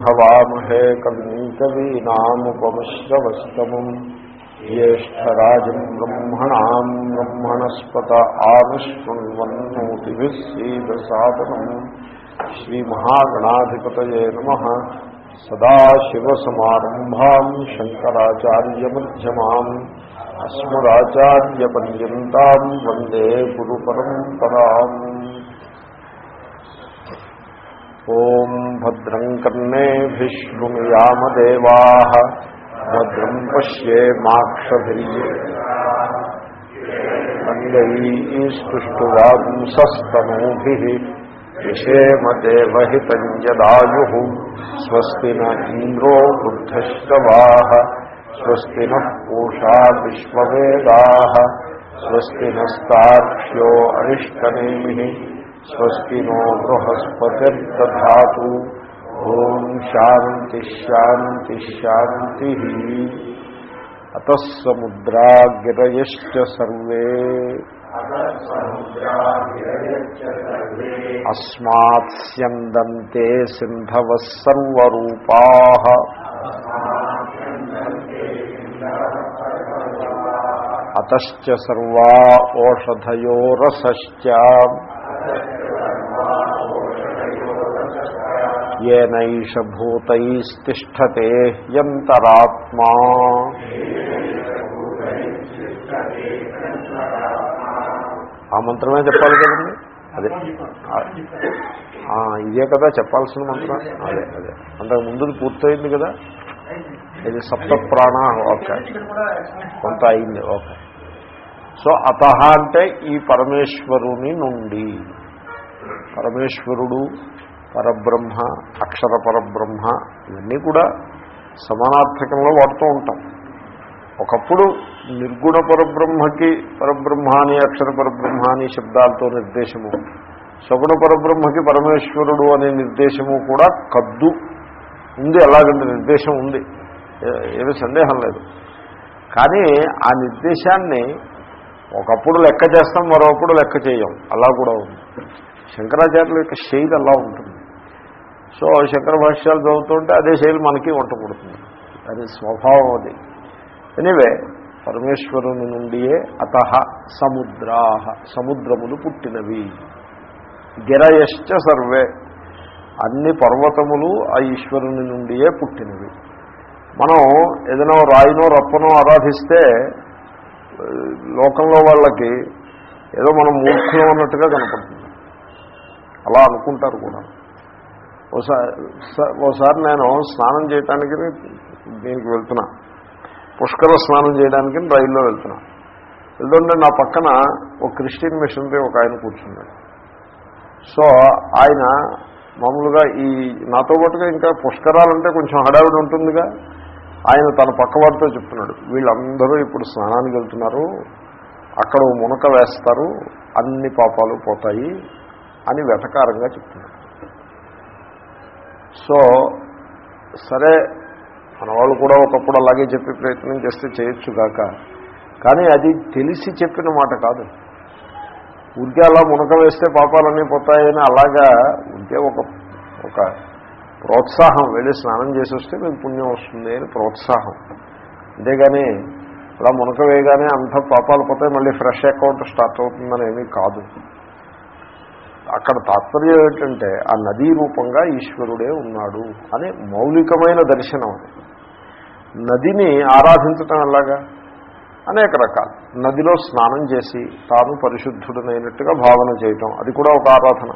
భవామహే కవిం కవీనాముపమశ్రవస్తమం జ్యేష్టరాజం బ్రహ్మణా బ్రహ్మణస్పత ఆనుష్ణ్వన్నోతిభిస్సీదసాదనం శ్రీమహాగణాధిపతాశివసమారంభా శంకరాచార్యమ్యమా అస్మదాచార్యపర్యంతం వందే గురు పరంపరా ఓం భద్రం కర్ణేభిష్ణుయామదేవా భద్రం పశ్యేమాక్షభిర్యంగైస్తువాగుంసస్తనూభి విషేమదేవహితంజదాయు స్వస్తి ఇంద్రో వృద్ధశ్రవా స్వస్తి నూషా విశ్వవేదా. స్వస్తి నస్తాక్ష్యో అరిష్టనేమి స్వస్తి నో బృహస్పతిర్దా ఓం శాంతి శాంతి శాంతి అతసముద్రా గిరయశ్చ సర్వే. అస్మాత్ స్యందంతే సింధవ సర్వరూపా. అతశ్చ సర్వా ఓషధయో రసశ్చ ఏనైష భూతైస్తిష్టతే యంతరాత్మా. ఆ మంత్రమే చెప్పాలి కదండి? అదే. ఇదే కదా చెప్పాల్సిన మంత్రం. అదే అదే. అంతకు ముందు పూర్తయింది కదా? ఇది సప్త ప్రాణ ఓకే. కొంత అయింది ఓకే. సో అత అంటే ఈ పరమేశ్వరుని నుండి. పరమేశ్వరుడు పరబ్రహ్మ అక్షర పరబ్రహ్మ ఇవన్నీ కూడా సమానార్థకంలో వాడుతూ ఉంటాం. ఒకప్పుడు నిర్గుణ పరబ్రహ్మకి పరబ్రహ్మ అని అక్షర పరబ్రహ్మ అని శబ్దాలతో నిర్దేశము. సగుణ పరబ్రహ్మకి పరమేశ్వరుడు అనే నిర్దేశము కూడా కద్దు ఉంది అలాగంటే నిర్దేశం ఉంది. ఏమీ సందేహం లేదు. కానీ ఆ నిర్దేశాన్ని ఒకప్పుడు లెక్క చేస్తాం మరొకప్పుడు లెక్క చేయం. అలా కూడా ఉంది. శంకరాచార్యుల యొక్క శైలి అలా ఉంటుంది. సో శంకర భాష్యాలు చదువుతుంటే అదే శైలి మనకి వంట పుడుతుంది అది స్వభావం అది. ఎనివే పరమేశ్వరుని నుండియే అత సముద్రా సముద్రములు పుట్టినవి. గిరయశ్చ సర్వే అన్ని పర్వతములు ఆ ఈశ్వరుని నుండియే పుట్టినవి. మనం ఏదైనా రాయినో రప్పనో ఆరాధిస్తే లోకంలో వాళ్ళకి ఏదో మనం మూర్ఖం అన్నట్టుగా కనపడుతుంది. అలా అనుకుంటారు కూడా. ఓసారి స- ఓసారి నేను స్నానం చేయటానికి దీనికి వెళ్తున్నా. పుష్కర స్నానం చేయడానికి రైల్లో వెళ్తున్నా. వెళ్తుంటే నా పక్కన ఒక క్రిస్టియన్ మిషనరీ ఒక ఆయన కూర్చున్నాడు. సో ఆయన మామూలుగా ఈ నాతో పాటుగా ఇంకా పుష్కరాలంటే కొంచెం హడావిడి ఉంటుందిగా. ఆయన తన పక్కవారితో చెప్తున్నాడు వీళ్ళందరూ ఇప్పుడు స్నానానికి వెళ్తున్నారు అక్కడ మునక వేస్తారు అన్ని పాపాలు పోతాయి అని వెటకారంగా చెప్తున్నాడు. సో సరే మన వాళ్ళు కూడా ఒకప్పుడు అలాగే చెప్పే ప్రయత్నం చేస్తే చేయొచ్చు కాక. కానీ అది తెలిసి చెప్పిన మాట కాదు. ఊరికే అలా మునక వేస్తే పాపాలన్నీ పోతాయని అలాగా ఉంటే ఒక ఒక ప్రోత్సాహం. వెళ్ళి స్నానం చేసి వస్తే మీకు పుణ్యం వస్తుంది అని ప్రోత్సాహం. అంతేగాని అలా మునక వేయగానే అంత పాపాలు పోతాయి మళ్ళీ ఫ్రెష్ అకౌంట్ స్టార్ట్ అవుతుందని ఏమీ కాదు. అక్కడ తాత్పర్యం ఏంటంటే ఆ నదీ రూపంగా ఈశ్వరుడే ఉన్నాడు అనే మౌలికమైన దర్శనం నదిని ఆరాధించటం ఎలాగా? అనేక రకాలు. నదిలో స్నానం చేసి తాను పరిశుద్ధుడనైనట్టుగా భావన చేయటం అది కూడా ఒక ఆరాధన.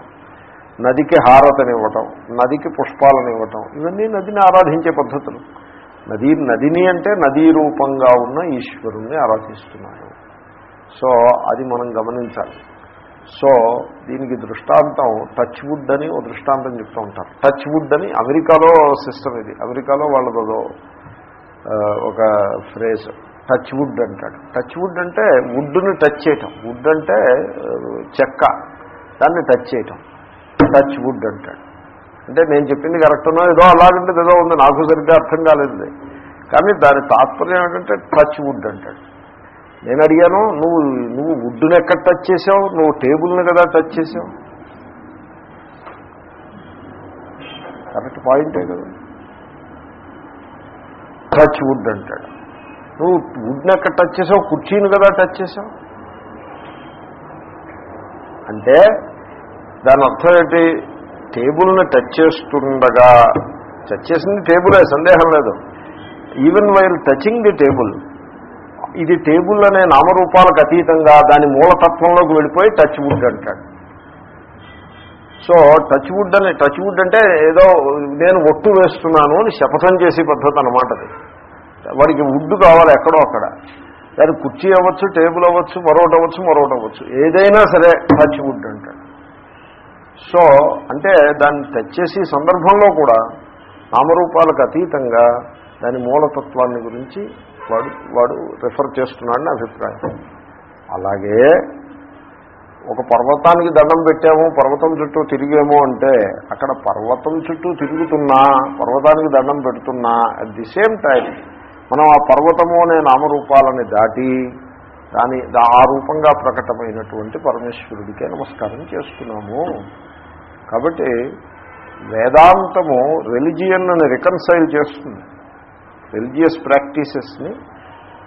నదికి హారతనివ్వటం నదికి పుష్పాలనివ్వటం ఇవన్నీ నదిని ఆరాధించే పద్ధతులు. నది నదిని అంటే నదీ రూపంగా ఉన్న ఈశ్వరుణ్ణి ఆరాధిస్తున్నాడు సో అది మనం గమనించాలి. సో దీనికి దృష్టాంతం టచ్ వుడ్ అని ఓ దృష్టాంతం చెప్తూ ఉంటారు. టచ్ వుడ్ అని అమెరికాలో సిస్టమ్ ఇది. అమెరికాలో వాళ్ళదో ఒక ఫ్రేజ్ టచ్ వుడ్ అంటాడు. టచ్ వుడ్ అంటే వుడ్ని టచ్ చేయటం. వుడ్ అంటే చెక్క. దాన్ని టచ్ చేయటం. టచ్ వుడ్ అంటాడు. అంటే నేను చెప్పింది కరెక్ట్ ఉన్నా ఏదో అలాగంటే ఏదో ఉంది. నాకు సరిగ్గా అర్థం కాలేదు కానీ దాని తాత్పర్యం ఏంటంటే టచ్ వుడ్ అంటాడు. నేను అడిగాను నువ్వు నువ్వు వుడ్డుని ఎక్కడ టచ్ చేసావు? నువ్వు టేబుల్ని కదా టచ్ చేసావు? కరెక్ట్ పాయింటే కదా. టచ్ వుడ్ అంటాడు. నువ్వు వుడ్ని ఎక్కడ టచ్ చేసావు? కుర్చీని కదా టచ్ చేసావు? అంటే దాని అర్థం ఏంటి? టేబుల్ని టచ్ చేస్తుండగా టచ్ చేసింది టేబులే సందేహం లేదు. Even while touching the table ఇది టేబుల్ అనే నామరూపాలకు అతీతంగా దాని మూలతత్వంలోకి వెళ్ళిపోయి టచ్ వుడ్ అంటాడు. సో టచ్ వుడ్ అనే టచ్ వుడ్ అంటే ఏదో నేను ఒట్టు వేస్తున్నాను అని శపథం చేసే పద్ధతి అనమాట అది. వాడికి వుడ్ కావాలి ఎక్కడో అక్కడ. దాని కుర్చీ అవ్వచ్చు టేబుల్ అవ్వచ్చు మరొకటి అవ్వచ్చు మరొకటి అవ్వచ్చు. ఏదైనా సరే టచ్ వుడ్ అంటాడు. సో అంటే దాన్ని టచ్ చేసే సందర్భంలో కూడా నామరూపాలకు అతీతంగా దాని మూలతత్వాన్ని గురించి వాడు వాడు రిఫర్ చేస్తున్నాడని అభిప్రాయం. అలాగే ఒక పర్వతానికి దండం పెట్టాము పర్వతం చుట్టూ తిరిగేమో అంటే అక్కడ పర్వతం చుట్టూ తిరుగుతున్నా పర్వతానికి దండం పెడుతున్నా అట్ ది సేమ్ టైం మనం ఆ పర్వతము అనే నామరూపాలని దాటి దాని ఆ రూపంగా ప్రకటమైనటువంటి పరమేశ్వరుడికే నమస్కారం చేస్తున్నాము. కాబట్టి వేదాంతము రిలిజియన్ని రికన్సైల్ చేస్తుంది. రిలీజియస్ ప్రాక్టీసెస్ని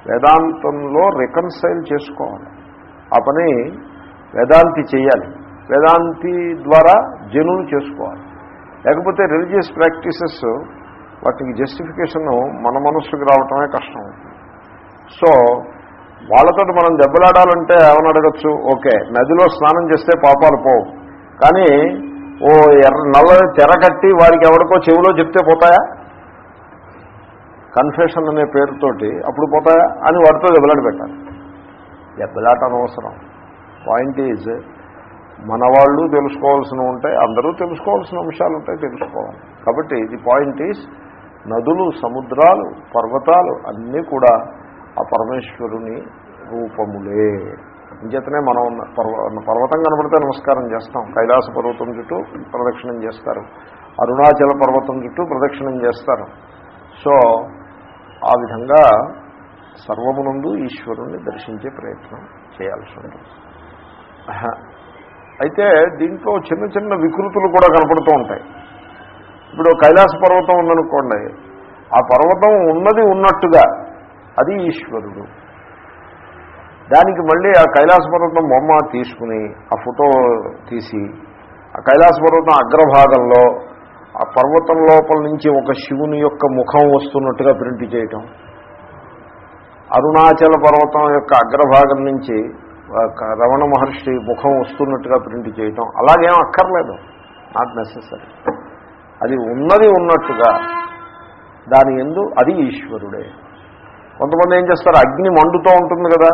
వేదాంతంలో రికన్సైల్ చేసుకోవాలి. ఆ పని వేదాంతి చేయాలి. వేదాంతి ద్వారా జనులు చేసుకోవాలి. లేకపోతే రిలీజియస్ ప్రాక్టీసెస్ వాటికి జస్టిఫికేషన్ మన మనస్సుకు రావటమే కష్టం. సో వాళ్ళతో మనం దెబ్బలాడాలంటే ఏమని అడగచ్చు? ఓకే నదిలో స్నానం చేస్తే పాపాలు పోవు. కానీ ఓ ఎర్ర నల్ల తెర కట్టి వారికి ఎవరికో చెవిలో చెప్తే పోతాయా? కన్ఫెషన్ అనే పేరుతోటి అప్పుడు పోతాయా అని వాటితో దెబ్బలాట పెట్టాలి. దెబ్బలాట అనవసరం. పాయింట్ ఈజ్ మన వాళ్ళు తెలుసుకోవాల్సిన ఉంటాయి అందరూ తెలుసుకోవాల్సిన అంశాలు ఉంటాయి తెలుసుకోవాలి. కాబట్టి ది పాయింట్ ఈజ్ నదులు సముద్రాలు పర్వతాలు అన్నీ కూడా ఆ పరమేశ్వరుని రూపములే. అంచేతనే మనం పర్వ పర్వతం కనబడితే నమస్కారం చేస్తాం. కైలాస పర్వతం చుట్టూ ప్రదక్షిణం చేస్తారు. అరుణాచల పర్వతం చుట్టూ ప్రదక్షిణం చేస్తారు. సో ఆ విధంగా సర్వమునందు ఈశ్వరుణ్ణి దర్శించే ప్రయత్నం చేయాల్సి ఉంటుంది. అయితే దీంట్లో చిన్న చిన్న వికృతులు కూడా కనపడుతూ ఉంటాయి. ఇప్పుడు కైలాస పర్వతం ఉందనుకోండి ఆ పర్వతం ఉన్నది ఉన్నట్టుగా అది ఈశ్వరుడు. దానికి మళ్ళీ ఆ కైలాస పర్వతం బొమ్మ తీసుకుని ఆ ఫోటో తీసి ఆ కైలాస పర్వతం అగ్రభాగంలో ఆ పర్వతం లోపల నుంచి ఒక శివుని యొక్క ముఖం వస్తున్నట్టుగా ప్రింట్ చేయటం. అరుణాచల పర్వతం యొక్క అగ్రభాగం నుంచి రమణ మహర్షి ముఖం వస్తున్నట్టుగా ప్రింట్ చేయటం. అలాగేం అక్కర్లేదు. నాట్ నెససరీ అది ఉన్నది ఉన్నట్టుగా. దాని ఎందు అది ఈశ్వరుడే. కొంతమంది ఏం చేస్తారు? అగ్ని మండుతూ ఉంటుంది కదా.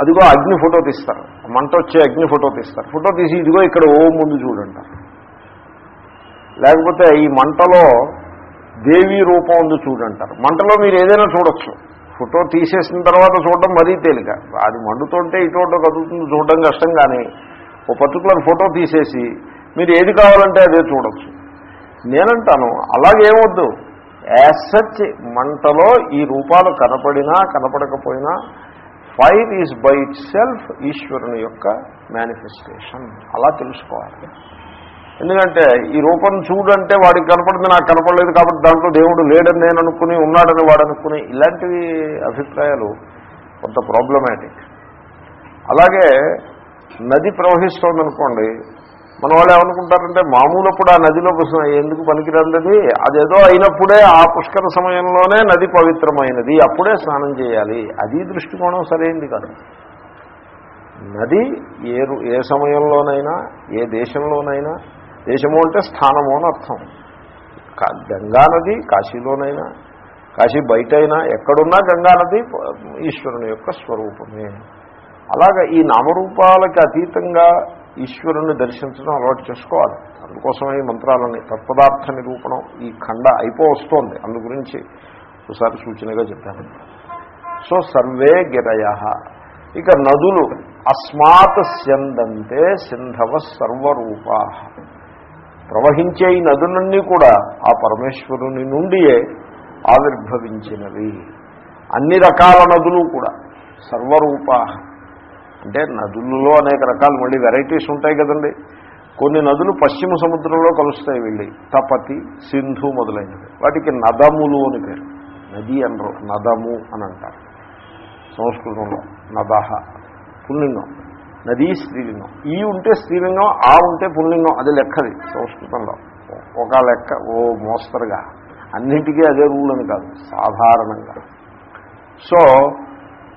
అదిగో అగ్ని ఫోటో తీస్తారు. మంట వచ్చే అగ్ని ఫోటో తీస్తారు. ఫోటో తీసి ఇదిగో ఇక్కడ ఓ ముందు చూడంటారు లేకపోతే ఈ మంటలో దేవీ రూపం ఉంది చూడంటారు. మంటలో మీరు ఏదైనా చూడొచ్చు. ఫోటో తీసేసిన తర్వాత చూడడం మరీ తేలిక. అది మండుతుంటే ఇటువంటి కదులుతుంది చూడడం కష్టం కానీ ఓ పర్టికులర్ ఫోటో తీసేసి మీరు ఏది కావాలంటే అదే చూడొచ్చు. నేనంటాను అలాగేమొద్దు. యాజ్ సచ్ మంటలో ఈ రూపాలు కనపడినా కనపడకపోయినా fire is by it self ఈశ్వరుని యొక్క మేనిఫెస్టేషన్ అలా తెలుసుకోవాలి. ఎందుకంటే ఈ రూపం చూడంటే వాడికి కనపడింది నాకు కనపడలేదు కాబట్టి దాంట్లో దేవుడు లేడని నేను అనుకుని ఉన్నాడని వాడు అనుకుని ఇలాంటివి అభిప్రాయాలు కొంత ప్రాబ్లమాటిక్ అలాగే నది ప్రవహిస్తోందనుకోండి మన వాళ్ళు ఏమనుకుంటారంటే మామూలప్పుడు ఆ నదిలో ఎందుకు పనికిరందది అదేదో అయినప్పుడే ఆ పుష్కర సమయంలోనే నది పవిత్రమైనది అప్పుడే స్నానం చేయాలి. అది దృష్టికోణం సరైంది కాదు. నది ఏ ఏ సమయంలోనైనా ఏ దేశంలోనైనా దేశము అంటే స్థానము అని అర్థం. గంగా నది కాశీలోనైనా కాశీ బయట అయినా ఎక్కడున్నా గంగా నది ఈశ్వరుని యొక్క స్వరూపమే. అలాగా ఈ నామరూపాలకి అతీతంగా ఈశ్వరుణ్ణి దర్శించడం అలవాటు చేసుకోవాలి. అందుకోసమే ఈ మంత్రాలని తత్పదార్థ నిరూపణం ఈ ఖండ అయిపో వస్తోంది. అందు గురించి ఒకసారి సూచనగా చెప్పాను. సో సర్వే గిరయ. ఇక నదులు అస్మాత్ స్యందంతే సింధవ సర్వరూపా. ప్రవహించే ఈ నదులన్నీ కూడా ఆ పరమేశ్వరుని నుండియే ఆవిర్భవించినవి. అన్ని రకాల నదులు కూడా సర్వరూపా. అంటే నదులలో అనేక రకాలు మళ్ళీ వెరైటీస్ ఉంటాయి కదండి. కొన్ని నదులు పశ్చిమ సముద్రంలో కలుస్తాయి వెళ్ళి. తపతి సింధు మొదలైనవి. వాటికి నదములు అని పేరు. నది అనరు నదము అని అంటారు. సంస్కృతంలో నదహ పుల్లింగం. నదీ స్త్రీలింగం. ఈ ఉంటే స్త్రీలింగం ఆ ఉంటే పుల్లింగం. అది లెక్కది సంస్కృతంలో. ఒక లెక్క ఓ మోస్తరుగా. అన్నింటికీ అదే రూల్ అని కాదు సాధారణంగా. సో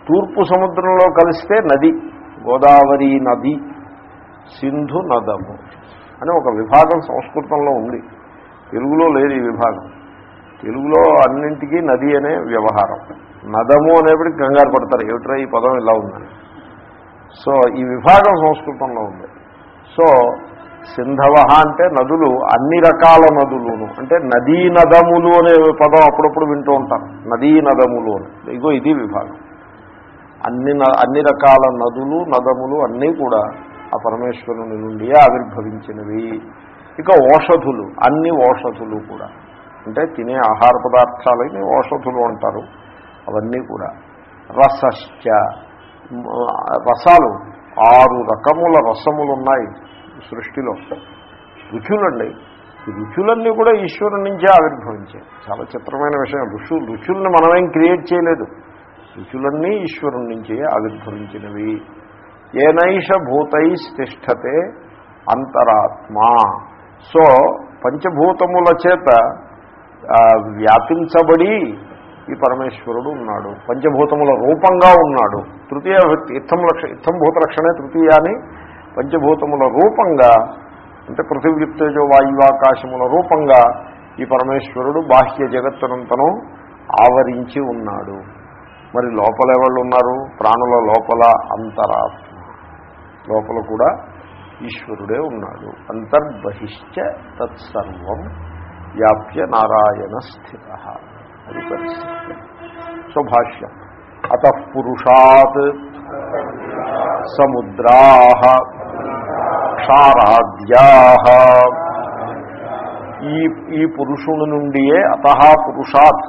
తూర్పు సముద్రంలో కలిస్తే నది గోదావరి నది సింధు నదము అని ఒక విభాగం సంస్కృతంలో ఉంది. తెలుగులో లేదు ఈ విభాగం. తెలుగులో అన్నింటికీ నది అనే వ్యవహారం. నదము అనేప్పటికి కంగారు పడతారు. ఏమిట్రా ఈ పదం ఇలా ఉందని? సో ఈ విభాగం సంస్కృతంలో ఉంది. సో సింధవ అంటే నదులు అన్ని రకాల నదులును. అంటే నదీ నదములు అనే పదం అప్పుడప్పుడు వింటూ ఉంటారు నదీ నదములు అని. ఇగో ఇది విభాగం. అన్ని న- అన్ని రకాల నదులు నదములు అన్నీ కూడా ఆ పరమేశ్వరుని నుండి ఆవిర్భవించినవి. ఇక ఓషధులు అన్ని ఓషధులు కూడా. అంటే తినే ఆహార పదార్థాలని ఓషధులు అంటారు. అవన్నీ కూడా. రసశ్చ రసాలు ఆరు రకముల రసములు ఉన్నాయి సృష్టిలో. రుచులండి ఈ రుచులన్నీ కూడా ఈశ్వరుడి నుంచే ఆవిర్భవించాయి. చాలా చిత్రమైన విషయం. రుచు రుచుల్ని మనమేం క్రియేట్ చేయలేదు. రుచులన్నీ ఈశ్వరుడి నుంచే ఆవిర్భవించినవి. ఏనైష భూతైస్తిష్టతే అంతరాత్మా. సో పంచభూతముల చేత వ్యాపించబడి ఈ పరమేశ్వరుడు ఉన్నాడు. పంచభూతముల రూపంగా ఉన్నాడు. తృతీయ వ్యక్తి ఇత్తం లక్ష ఇత్తం భూత లక్షణే తృతీయాని పంచభూతముల రూపంగా అంటే పృథివ్యుక్తేజో వాయువాకాశముల రూపంగా ఈ పరమేశ్వరుడు బాహ్య జగత్తునంతను ఆవరించి ఉన్నాడు. మరి లోపల ఎవళ్ళు ఉన్నారు? ప్రాణుల లోపల అంతరాత్మ. లోపల కూడా ఈశ్వరుడే ఉన్నాడు. అంతర్బహిష్ట తత్సర్వం వ్యాప్య నారాయణ స్థిత. సో భాష్యం అత పురుషాత్ సముద్రా క్షారాద్యా. ఈ ఈ పురుషుని నుండియే అత పురుషాత్.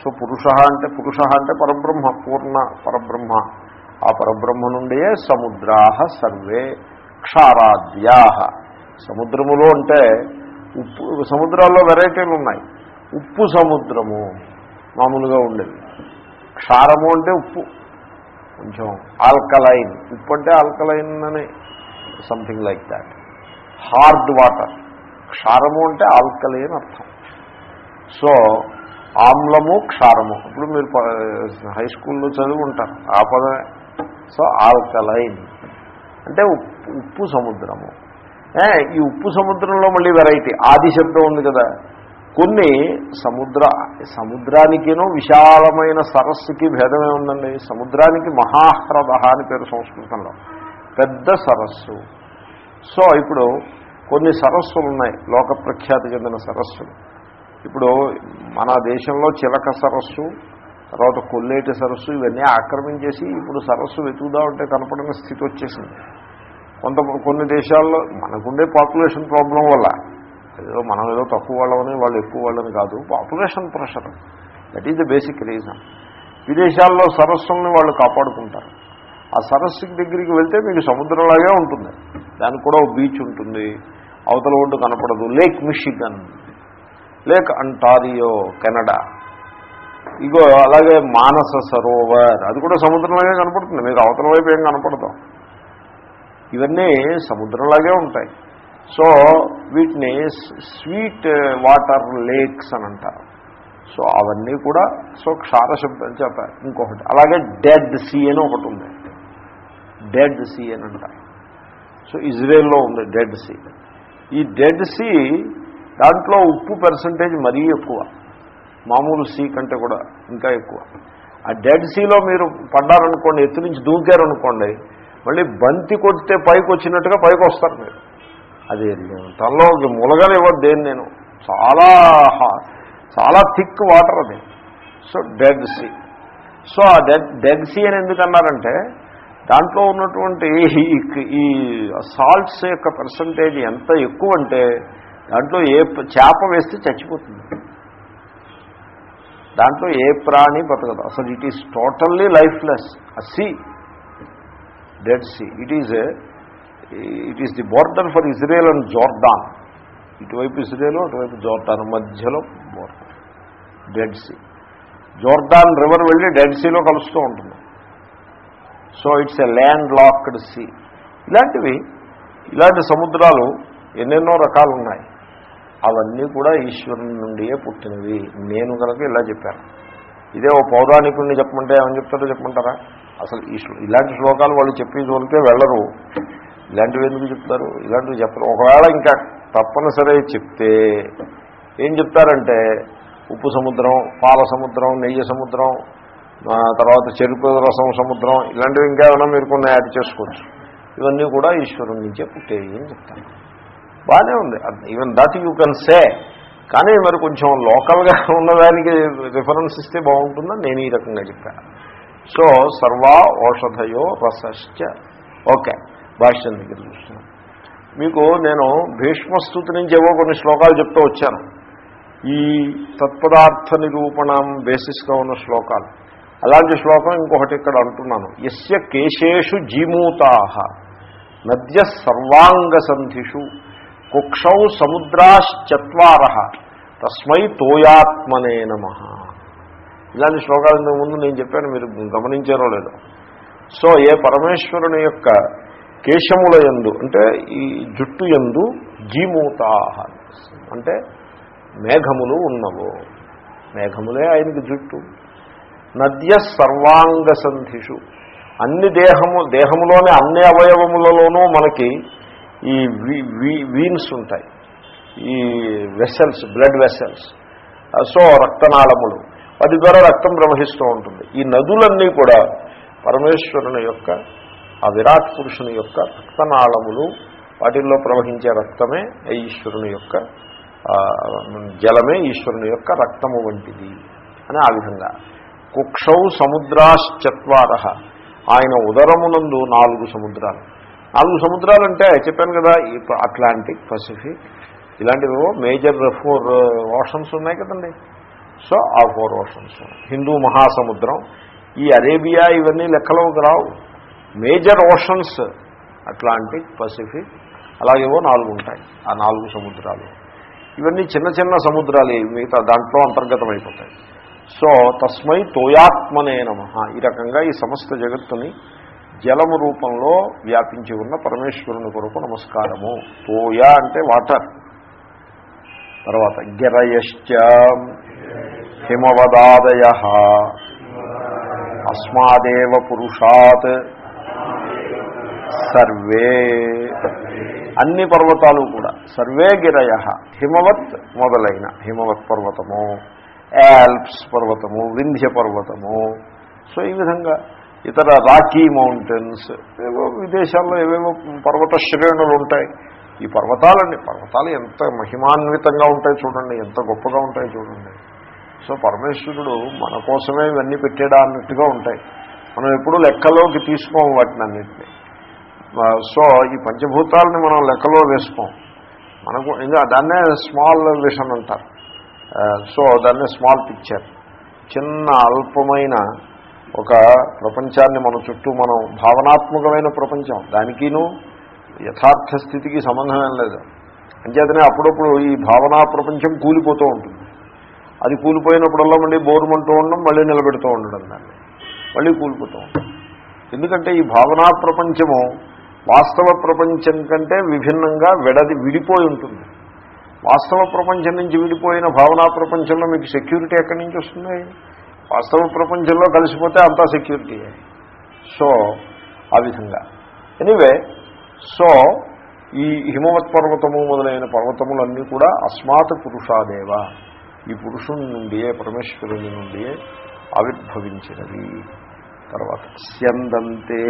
సో పురుష అంటే పురుష అంటే పరబ్రహ్మ పూర్ణ పరబ్రహ్మ. ఆ పరబ్రహ్మ నుండియే సముద్రా సర్వే క్షారాద్యా. సముద్రములో అంటే ఉప్పు సముద్రాల్లో వెరైటీలు ఉన్నాయి. ఉప్పు సముద్రము మామూలుగా ఉండేది. క్షారము అంటే ఉప్పు. కొంచెం ఆల్కలైన్. ఉప్పు అంటే ఆల్కలైన్ అని something like that hard water క్షారము అంటే ఆల్కలైన్ అర్థం. సో ఆమ్లము క్షారము. ఇప్పుడు మీరు హై స్కూల్లో చదివి ఉంటారు. ఆ పదమే సో ఆల్కలైన్. అంటే ఉప్పు ఉప్పు సముద్రము. ఈ ఉప్పు సముద్రంలో మళ్ళీ వెరైటీ ఆది శబ్దం ఉంది కదా. కొన్ని సముద్ర సముద్రానికేనో విశాలమైన సరస్సుకి భేదమే ఉందండి. సముద్రానికి మహాహ్రద అని పేరు సంస్కృతంలో. పెద్ద సరస్సు. సో ఇప్పుడు కొన్ని సరస్సులు ఉన్నాయి లోక ప్రఖ్యాతి చెందిన సరస్సులు. ఇప్పుడు మన దేశంలో చిలక సరస్సు తర్వాత కొల్లేటి సరస్సు ఇవన్నీ ఆక్రమించేసి ఇప్పుడు సరస్సు వెతుకుదా ఉంటే కనపడిన స్థితి వచ్చేసింది. కొంత కొన్ని దేశాల్లో మనకుండే పాపులేషన్ ప్రాబ్లం వల్ల ఏదో మనం ఏదో తక్కువ వాళ్ళమని వాళ్ళు ఎక్కువ వాళ్ళని కాదు. Population pressure that is the basic reason విదేశాల్లో సరస్సుల్ని వాళ్ళు కాపాడుకుంటారు. ఆ సరస్సుకి దగ్గరికి వెళ్తే మీకు సముద్రంలాగే ఉంటుంది. దానికి కూడా ఒక బీచ్ ఉంటుంది. అవతల ఒడ్డు కనపడదు. Lake Michigan lake Ontario Canada ఇగో అలాగే మానస సరోవర్. అది కూడా సముద్రంలాగే కనపడుతుంది. మీకు అవతల వైపు ఏం కనపడదు. ఇవన్నీ సముద్రంలాగే ఉంటాయి. సో వీటిని స్వీట్ వాటర్ లేక్స్ అని అంటారు. సో అవన్నీ కూడా సో క్షార శబ్దం చెప్పారు ఇంకొకటి. అలాగే డెడ్ సీ అని ఒకటి ఉంది. డెడ్ సీ అని అంటారు. సో ఇజ్రాయెల్లో ఉంది డెడ్ సీ. ఈ డెడ్ సీ దాంట్లో ఉప్పు పర్సంటేజ్ మరీ ఎక్కువ. మామూలు సీ కంటే కూడా ఇంకా ఎక్కువ. ఆ డెడ్ సీలో మీరు పడ్డారనుకోండి ఎత్తు నుంచి దూకారనుకోండి మళ్ళీ బంతి కొడితే పైకి వచ్చినట్టుగా పైకి వస్తారు మీరు. అది తనలో మూలగానే ఇవ్వదు దేని నేను. చాలా చాలా థిక్ వాటర్ అది. So dead sea. సో ఆ డెడ్ డెడ్ సీ అని ఎందుకన్నారంటే దాంట్లో ఉన్నటువంటి ఈ- సాల్ట్స్ యొక్క పర్సంటేజ్ ఎంత ఎక్కువ అంటే దాంట్లో ఏ చేప వేస్తే చచ్చిపోతుంది. దాంట్లో ఏ ప్రాణి బతకదు. అసలు ఇట్ ఈస్ టోటల్లీ లైఫ్లెస్ ఆ sea. Dead sea. It is it is the border for Israel and Jordan ఇటువైపు ఇజ్రాయెల్ అటువైపు జోర్డాన్ మధ్యలో border dead sea Jordan river వెళ్ళి డెడ్ సీలో కలుస్తూ ఉంటుంది. So it's a landlocked sea ఇలాంటివి ఇలాంటి సముద్రాలు ఎన్నెన్నో రకాలు ఉన్నాయి అవన్నీ కూడా ఈశ్వరుని నుండియే పుట్టినవి. నేను కనుక ఇలా చెప్పాను. ఇదే ఓ పౌరాణికుడిని చెప్పమంటే ఏమని చెప్తారో చెప్పమంటారా? అసలు ఈ ఇలాంటి శ్లోకాలు వాళ్ళు చెప్పే జోలికే వెళ్ళరు. ఇలాంటివి ఎందుకు చెప్తారు? ఇలాంటివి చెప్పరు. ఒకవేళ ఇంకా తప్పనిసరి చెప్తే ఏం చెప్తారంటే ఉప్పు సముద్రం పాల సముద్రం నెయ్యి సముద్రం తర్వాత చెరుకు రసం సముద్రం ఇలాంటివి ఇంకా ఏమైనా మీరు కొన్ని యాడ్ చేసుకోవచ్చు. ఇవన్నీ కూడా ఈశ్వరుడి నుంచే పుట్టేవి అని చెప్తారు. బాగానే ఉంది. Even that you can say. కానీ మరి కొంచెం లోకల్గా ఉన్నదానికి రిఫరెన్స్ ఇస్తే బాగుంటుందని నేను ఈ రకంగా చెప్పాను. సో సర్వా ఔషధయో రసశ్చ. ఓకే. భాష్యం దగ్గర చూస్తున్నాం. మీకు నేను భీష్మస్థుతి నుంచి ఏవో కొన్ని శ్లోకాలు చెప్తూ వచ్చాను. ఈ తత్పదార్థ నిరూపణం బేసిస్గా ఉన్న శ్లోకాలు. అలాంటి శ్లోకం ఇంకొకటి ఇక్కడ అంటున్నాను. ఎస్య కేశేషు జీమూతాహ నద్య సర్వాంగ సంధిషు కుక్షౌ సముద్రాశ్చత్వార తస్మై తోయాత్మనే నమ. ఇలాంటి శ్లోకాలు ఇంతకు ముందు నేను చెప్పాను మీరు గమనించారో లేదో. సో ఏ పరమేశ్వరుని యొక్క కేశముల యందు అంటే ఈ జుట్టు యందు జీమూతాహ అంటే మేఘములు ఉన్నవు. మేఘములే ఆయనకి జుట్టు. నద్య సర్వాంగ సంధిషు. అన్ని దేహము దేహములోని అన్ని అవయవములలోనూ మనకి ఈ వీ- వీ- వీన్స్ ఉంటాయి. ఈ వెసల్స్ బ్లడ్ వెసల్స్ సో రక్తనాళములు. వాటి ద్వారా రక్తం ప్రవహిస్తూ ఉంటుంది. ఈ నదులన్నీ కూడా పరమేశ్వరుని యొక్క ఆ విరాట్ పురుషుని యొక్క రక్తనాళములు వాటిల్లో ప్రవహించే రక్తమే ఈశ్వరుని యొక్క జలమే ఈశ్వరుని యొక్క రక్తము వంటిది అని ఆ విధంగా. కుక్షౌ సముద్రాశ్చత్వార. ఆయన ఉదరమునందు నాలుగు సముద్రాలు. నాలుగు సముద్రాలు అంటే చెప్పాను కదా ఈ అట్లాంటిక్ పసిఫిక్ ఇలాంటివేవో మేజర్ ఫోర్ ఓషన్స్ ఉన్నాయి కదండి. సో ఆ ఫోర్ ఓషన్స్ హిందూ మహాసముద్రం ఈ అరేబియా ఇవన్నీ లెక్కలోకి రావు. మేజర్ ఓషన్స్ అట్లాంటిక్ పసిఫిక్ అలాగేవో నాలుగు ఉంటాయి. ఆ నాలుగు సముద్రాలు. ఇవన్నీ చిన్న చిన్న సముద్రాలు మిగతా దాంట్లో అంతర్గతమైపోతాయి. సో తస్మై తోయాత్మనే నమ. ఈ రకంగా ఈ సమస్త జగత్తుని జలము రూపంలో వ్యాపించి ఉన్న పరమేశ్వరుని కొరకు నమస్కారము. తోయ అంటే వాటర్. తర్వాత గిరయశ్చ హిమవదాదయ. అస్మాదేవ పురుషాత్. సర్వే. అన్ని పర్వతాలు కూడా. సర్వే గిరయ. హిమవత్ మొదలైన. హిమవత్ పర్వతము ఆల్ప్స్ పర్వతము వింధ్య పర్వతము. సో ఈ విధంగా ఇతర రాకీ మౌంటైన్స్ ఏవో విదేశాల్లో ఏవేవో పర్వత శ్రేణులు ఉంటాయి. ఈ పర్వతాలన్నీ పర్వతాలు ఎంత మహిమాన్వితంగా ఉంటాయి చూడండి ఎంత గొప్పగా ఉంటాయి చూడండి. సో పరమేశ్వరుడు మన కోసమే ఇవన్నీ పెట్టాడా అన్నట్టుగా ఉంటాయి. మనం ఎప్పుడూ లెక్కలోకి తీసుకోము వాటిని అన్నింటినీ సో ఈ పంచభూతాలని మనం లెక్కలో వేసుకోం. మనకు ఇంకా దాన్నే స్మాల్ విషన్ అంటారు. సో దాన్నే స్మాల్ పిక్చర్. చిన్న అల్పమైన ఒక ప్రపంచాన్ని మన చుట్టూ మనం భావనాత్మకమైన ప్రపంచం. దానికిను యథార్థ స్థితికి సంబంధం ఏం లేదు. అంచేతనే అప్పుడప్పుడు ఈ భావనా ప్రపంచం కూలిపోతూ ఉంటుంది. అది కూలిపోయినప్పుడల్లా మళ్ళీ బోరుమంటూ ఉండడం మళ్ళీ నిలబెడుతూ ఉండడం దాన్ని. మళ్ళీ కూలిపోతూ ఉంటుంది ఎందుకంటే ఈ భావనా ప్రపంచము వాస్తవ ప్రపంచం కంటే విభిన్నంగా విడది విడిపోయి ఉంటుంది. వాస్తవ ప్రపంచం నుంచి విడిపోయిన భావనా ప్రపంచంలో మీకు సెక్యూరిటీ ఎక్కడి నుంచి వస్తుంది? వాస్తవ ప్రపంచంలో కలిసిపోతే అంతా సెక్యూరిటీయే సో ఆ విధంగా. ఎనీవే సో ఈ హిమవత్ పర్వతము మొదలైన పర్వతములన్నీ కూడా అస్మాత్ పురుషాదేవ. ఈ పురుషుని నుండియే పరమేశ్వరుని నుండియే ఆవిర్భవించినవి. తర్వాత స్యందంతే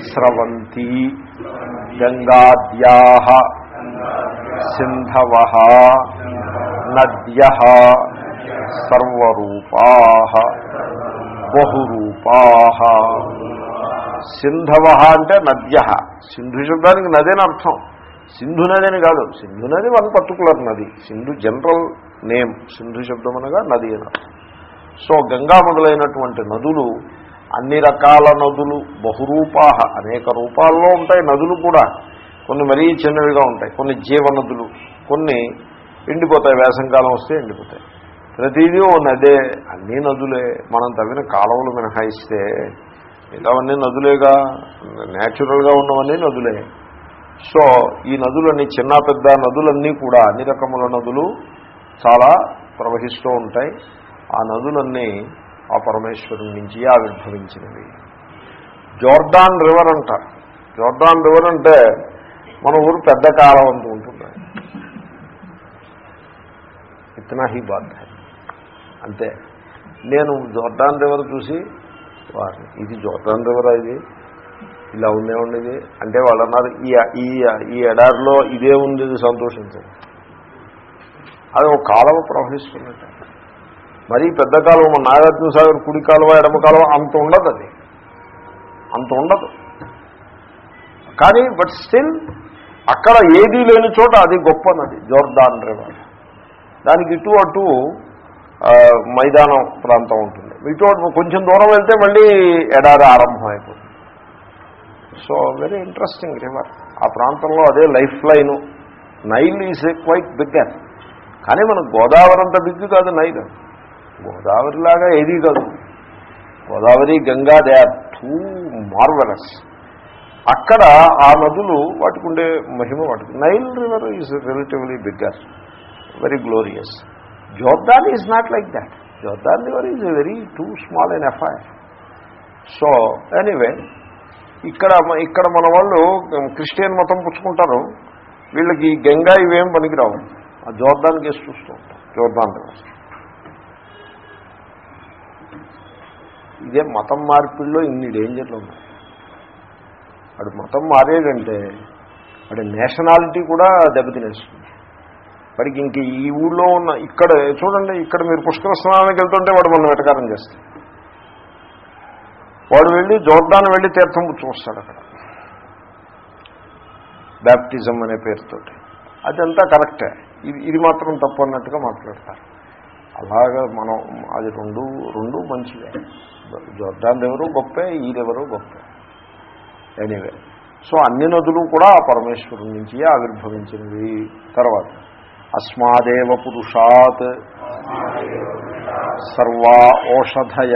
స్రవంతి గంగాద్యా సింధవ నద్య సర్వరూపా బహురూపా సింధవ అంటే నద్య. సింధు శబ్దానికి నదేని అర్థం. సింధు నది అని కాదు. సింధు నది వన్ పర్టికులర్ నది. Sindhu general name. సింధు శబ్దం అనగా నది అని అర్థం. సో గంగా మొదలైనటువంటి నదులు అన్ని రకాల నదులు బహురూపాహ అనేక రూపాల్లో ఉంటాయి నదులు కూడా. కొన్ని మరీ చిన్నవిగా ఉంటాయి. కొన్ని జీవనదులు కొన్ని ఎండిపోతాయి. వేసంకాలం వస్తే ఎండిపోతాయి. ప్రతిదీ ఓ నదే అన్ని నదులే. మనం తవ్విన కాలువలు మినహాయిస్తే ఇలావన్నీ నదులేగా న్యాచురల్గా ఉన్నవన్నీ నదులే. సో ఈ నదులన్నీ చిన్న పెద్ద నదులన్నీ కూడా అన్ని రకముల నదులు చాలా ప్రవహిస్తూ ఉంటాయి. ఆ నదులన్నీ ఆ పరమేశ్వరుడి నుంచి ఆవిర్భవించినవి. జోర్డాన్ రివర్ అంటారు జోర్డాన్ రివర్ అంటే మన ఊరు పెద్ద కాలం అంటూ ఉంటుంది. ఇతనా హీ బాధ అంతే నేను జోర్డాన్ రివర్ చూసి వారిని ఇది జోర్డాన్ రివర్ ఇది? ఇలా ఉందే ఉండేది? అంటే వాళ్ళు అన్నారు ఈ ఈ ఈ ఎడారిలో ఇదే ఉండేది సంతోషించండి. అది ఒక కాలం ప్రవహిస్తున్నట్టు. మరీ పెద్ద కాలువ నాగార్జున సాగర్ కుడి కాలువ ఎడమ కాలువ అంత ఉండదు అది. అంత ఉండదు. కానీ బట్ స్టిల్ అక్కడ ఏదీ లేని చోట అది గొప్ప నది జోర్దాన్ రివర్. దానికి ఇటు అటు మైదానం ప్రాంతం ఉంటుంది. ఇటు అటు కొంచెం దూరం వెళ్తే మళ్ళీ ఎడారి ఆరంభం అయిపోతుంది సో వెరీ ఇంట్రెస్టింగ్ రివర్ ఆ ప్రాంతంలో అదే lifeline Nile is quite bigger కానీ మన గోదావరి అంత బిగ్గు కాదు నైల్ గోదావరిలాగా ఏదీ కాదు. Godavari Ganga they are too marvellous. అక్కడ ఆ నదులు వాటికి ఉండే మహిమ వాటికి. Nile river is relatively bigger very glorious. Jordan is not like that. Jordan river is very too small and FIR so anyway ఇక్కడ ఇక్కడ మన వాళ్ళు క్రిస్టియన్ మతం పుచ్చుకుంటారు. వీళ్ళకి ఈ గంగా ఇవేం పనికిరావు. ఆ జోర్దాన్ కేసు చూస్తూ ఉంటాం. Jordan river. ఇదే మతం మార్పిడిలో ఇన్ని డేంజర్లు ఉన్నాయి వాడు మతం మారేదంటే వాడి నేషనాలిటీ కూడా దెబ్బతినేస్తుంది. వాడికి ఇంక ఈ ఊళ్ళో ఉన్న ఇక్కడ చూడండి ఇక్కడ మీరు పుష్కర స్నానానికి వెళ్తుంటే వాడు మనం వెటకారం చేస్తాడు. వాడు వెళ్ళి జోర్డాన్ వెళ్ళి తీర్థం పుచ్చుకొస్తాడు అక్కడ. బ్యాప్టిజం అనే పేరుతోటి. అదంతా కరెక్టే. ఇది ఇది మాత్రం తప్పు అన్నట్టుగా మాట్లాడతారు. అలాగా మనం అది రెండు రెండు మంచివే. జోర్దాన్ ఎవరు గొప్పే ఈరెవరు గొప్పే. ఎనీవే సో అన్ని నదులు కూడా ఆ పరమేశ్వరుని నుంచి ఆవిర్భవించినవి. తర్వాత అస్మాదేవ పురుషాత్. సర్వా ఓషధయ.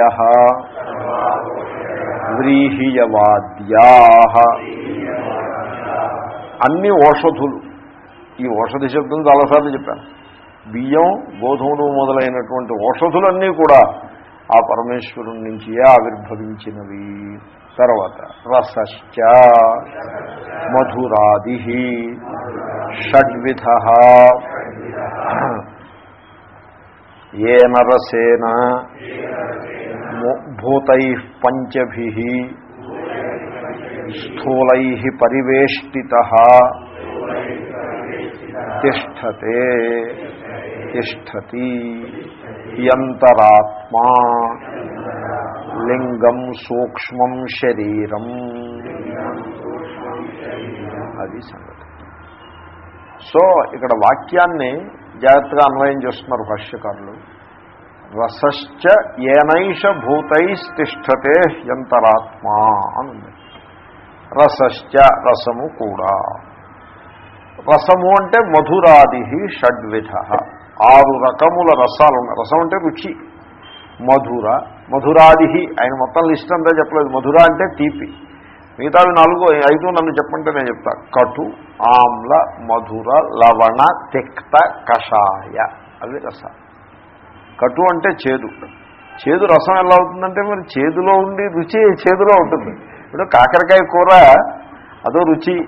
వ్రీహియవాద్యా. అన్ని ఓషధులు. ఈ ఓషధి శబ్దం చాలాసార్లు చెప్పాను. బియ్యం గోధుమలు మొదలైనటువంటి ఓషధులన్నీ కూడా ఆ పరమేశ్వరుని నుంచియే ఆవిర్భవించినవి తర్వాత రసశ్చ మధురాది షడ్విధ. ఏన రసేన భూతై పంచభి స్థూలై పరివేష్టిత. తిష్టతే తిష్టతి యంతరాత్మా లింగం సూక్ష్మం శరీరం. అది సంగతి. సో ఇక్కడ వాక్యాన్ని జాగ్రత్తగా అన్వయం చేస్తున్నారు భాష్యకారులు. రసశ్చ ఏనైష భూతైస్తిష్టతే యంతరాత్మా అనుంది. రసశ్చ రసము కూడా. రసము అంటే మధురాది షడ్విధ. ఆరు రకముల రసాలు ఉన్నాయి. రసం అంటే రుచి. మధుర. మధురాదిహి. ఆయన మొత్తం లిస్ట్ అంతా చెప్పలేదు. మధుర అంటే తీపి. మిగతావి నాలుగు ఐదు నన్ను చెప్పంటే నేను చెప్తా. కటు ఆమ్ల మధుర లవణ తిక్త కషాయ. అవి రస. కటు అంటే చేదు. చేదు రసం ఎలా అవుతుందంటే మరి చేదులో ఉండి రుచి చేదులో ఉంటుంది. ఇప్పుడు కాకరకాయ కూర అదో రుచి.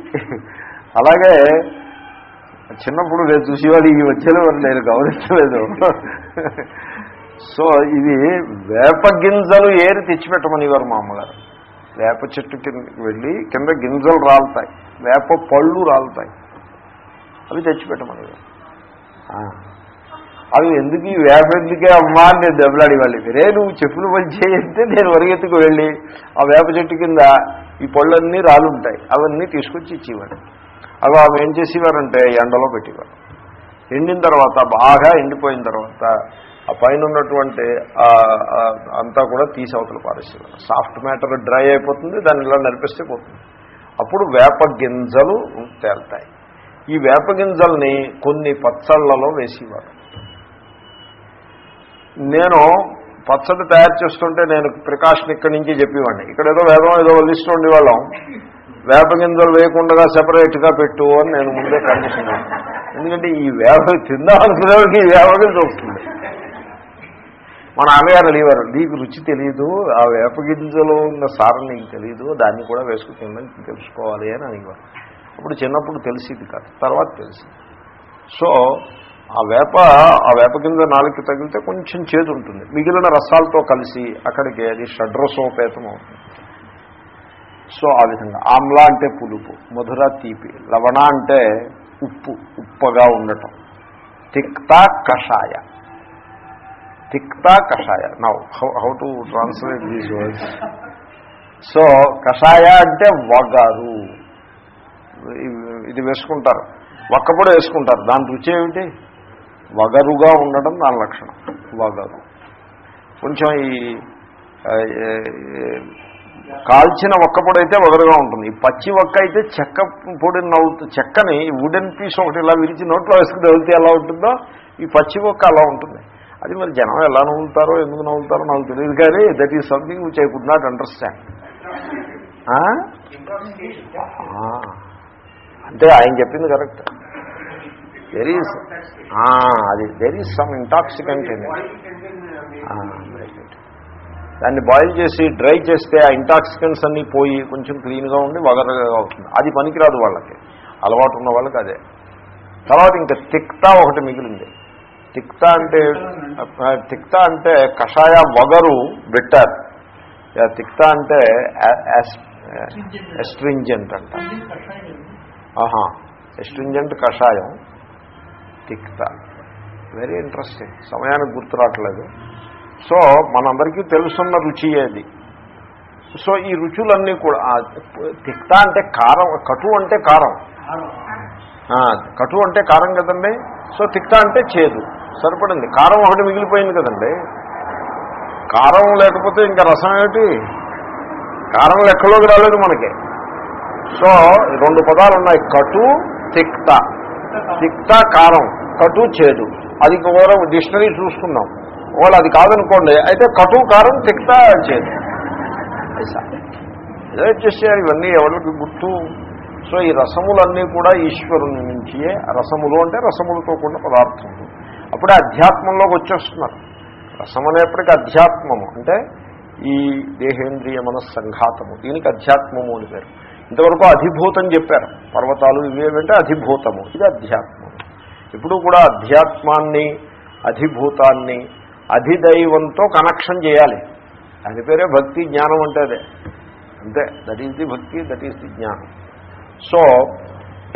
అలాగే చిన్నప్పుడు నేను చూసేవాడు ఈ మధ్యలో నేను గమనించలేదు. సో ఇది వేప గింజలు ఏరి తెచ్చిపెట్టమనివారు మా అమ్మగారు. వేప చెట్టు కిందకి వెళ్ళి కింద గింజలు రాలుతాయి. వేప పళ్ళు రాలుతాయి. అవి తెచ్చిపెట్టమనివారు. అవి ఎందుకు ఈ వేప ఎందుకే అమ్మా అని నేను దెబ్బలాడేవాళ్ళు రే నువ్వు చెప్పులు పని చేయంటే నేను వరిగెత్తుకు వెళ్ళి ఆ వేప చెట్టు కింద ఈ పళ్ళన్నీ రాలుంటాయి. అవన్నీ తీసుకొచ్చి ఇచ్చేవాడిని. అవి ఆమె ఏం చేసేవారంటే ఎండలో పెట్టేవారు. ఎండిన తర్వాత బాగా ఎండిపోయిన తర్వాత ఆ పైన ఉన్నటువంటి అంతా కూడా తీసి అవతల పారేసేవారు. సాఫ్ట్ మ్యాటర్ డ్రై అయిపోతుంది దాన్ని ఇలా నడిపిస్తే పోతుంది. అప్పుడు వేప గింజలు తేలుతాయి. ఈ వేప గింజల్ని కొన్ని పచ్చళ్ళలో వేసేవారు. నేను పచ్చడి తయారు చేస్తుంటే నేను ప్రికాషన్ ఇక్కడి నుంచి చెప్పేవాడిని. ఇక్కడ ఏదో వేదం ఏదో లిస్ట్ ఉండేవాళ్ళం. వేప గింజలు వేయకుండా సెపరేట్గా పెట్టు అని నేను ముందే కండిషన్ ఎందుకంటే ఈ వేప తిందామనుకునేవాడికి ఈ వేప గింజ వస్తుంది. మా నాన్నగారు అడిగారు నీకు రుచి తెలియదు ఆ వేప గింజలో ఉన్న సారం నీకు తెలియదు దాన్ని కూడా వేసుకుని తినడానికి తెలుసుకోవాలి అని అడిగారు అప్పుడు చిన్నప్పుడు తెలిసింది కాదు తర్వాత తెలిసింది. సో ఆ వేప ఆ వేప కింద నాలుగు తగిలితే కొంచెం చేదు ఉంటుంది. మిగిలిన రసాలతో కలిసి అక్కడికి అది షడ్రసోపేతం అవుతుంది. సో ఆ విధంగా. ఆమ్లా అంటే పులుపు మధుర తీపి లవణ అంటే ఉప్పు ఉప్పగా ఉండటం. తిక్త కషాయ. తిక్త కషాయ. Now how how to translate these words so కషాయ అంటే వగరు. ఇది వేసుకుంటారు. వక్కపొడి వేసుకుంటారు. దాని రుచి ఏమిటి? వగరుగా ఉండడం దాని లక్షణం. వగరు. కొంచెం ఈ కాల్చిన ఒక్క పొడి అయితే వగరుగా ఉంటుంది. ఈ పచ్చి ఒక్క అయితే చెక్క పొడిని నవ్వుతూ చెక్కని వుడెన్ పీస్ ఒకటి ఇలా విరిచి నోట్లో వేసుకుని వెళ్తే ఎలా ఉంటుందో ఈ పచ్చి ఒక్క అలా ఉంటుంది. అది మరి జనం ఎలా నవ్వుతారో ఎందుకు నవ్వుతారో నాకు తెలియదు కానీ that is something which I could not understand అంటే ఆయన చెప్పింది కరెక్ట్ దెర్ ఈస్ అది దెర్ ఈజ్ సమ్ ఇంటాక్సికెంట్ దాన్ని బాయిల్ చేసి డ్రై చేస్తే ఆ ఇంటాక్సికెంట్స్ అన్నీ పోయి కొంచెం క్లీన్గా ఉండి వగరగా అవుతుంది. అది పనికిరాదు వాళ్ళకి. అలవాటు ఉన్న వాళ్ళకి అదే. తర్వాత ఇంకా తిక్తా ఒకటి మిగిలింది. తిక్తా అంటే తిక్తా అంటే కషాయ వగరు బెటర్. తిక్తా అంటే ఎస్ట్రింజెంట్ అంట. ఆహా. ఎస్ట్రింజెంట్ కషాయం తిక్త. వెరీ ఇంట్రెస్టింగ్ సమయానికి గుర్తు రావట్లేదు. సో మనందరికీ తెలుసున్న రుచి ఏది? సో ఈ రుచులన్నీ కూడా తిక్త అంటే కారం కటు అంటే కారం. కటు అంటే కారం కదండి? సో తిక్త అంటే చేదు. సరిపడింది. కారం ఒకటి మిగిలిపోయింది కదండి? కారం లేకపోతే ఇంకా రసం ఏమిటి? కారం లెక్కలోకి రాలేదు మనకి. సో రెండు పదాలు ఉన్నాయి. కటు తిక్త. తిక్త కారం. కటు చేదు. అది కూడా డిక్షనరీ చూసుకుందాం ఒకవేళ అది కాదనుకోండి అయితే కటు కారం తిక్త చేదు ఏదో వచ్చేసారు ఇవన్నీ ఎవరికి గుర్తు. సో ఈ రసములన్నీ కూడా ఈశ్వరుని నుంచియే. రసములు అంటే రసములతో కూడిన పదార్థములు అప్పుడే అధ్యాత్మంలోకి వచ్చేస్తున్నారు. రసం అనేప్పటికీ అధ్యాత్మము. అంటే ఈ దేహేంద్రియ మనస్సంఘాతము. దీనికి అధ్యాత్మము అని పేరు. ఇంతవరకు అధిభూతం చెప్పారు. పర్వతాలు ఇవేమంటే అధిభూతము. ఇది అధ్యాత్మం ఇప్పుడు కూడా అధ్యాత్మాన్ని అధిభూతాన్ని అధిదైవంతో కనెక్షన్ చేయాలి. అది పేరే భక్తి జ్ఞానం అంటే అదే. అంతే. That is the bhakti that is the jnanam. So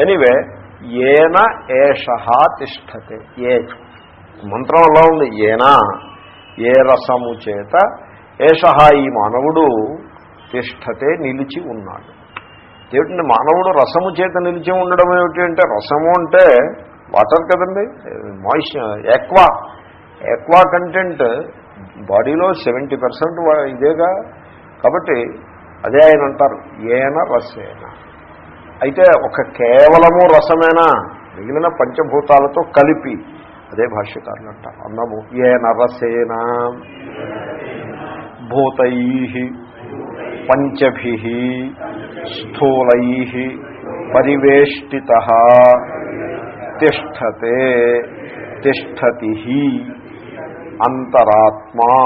anyway ఏన ఏష తిష్టతే. ఏ. మంత్రం అలా ఉంది. ఏనా ఏ రసము చేత ఏష ఈ మానవుడు తిష్టతే నిలిచి ఉన్నాడు. ఏమిటంటే మానవుడు రసము చేత నిలిచి ఉండడం ఏమిటి అంటే రసము అంటే వాటర్ కదండి? మాయిశ్చర్ ఎక్వా ఎక్వా కంటెంట్ బాడీలో సెవెంటీ పర్సెంట్ ఇదేగా. కాబట్టి అదే ఆయన అంటారు ఏన రసేన. అయితే ఒక కేవలము రసమేనా? మిగిలిన పంచభూతాలతో కలిపి అదే భాష్యకారులు అంటారు. అన్నము ఏన రసేన. భూతై పంచభి స్థూలై పరివేష్టిత తిష్టతే తిష్టతి అంతరాత్మా.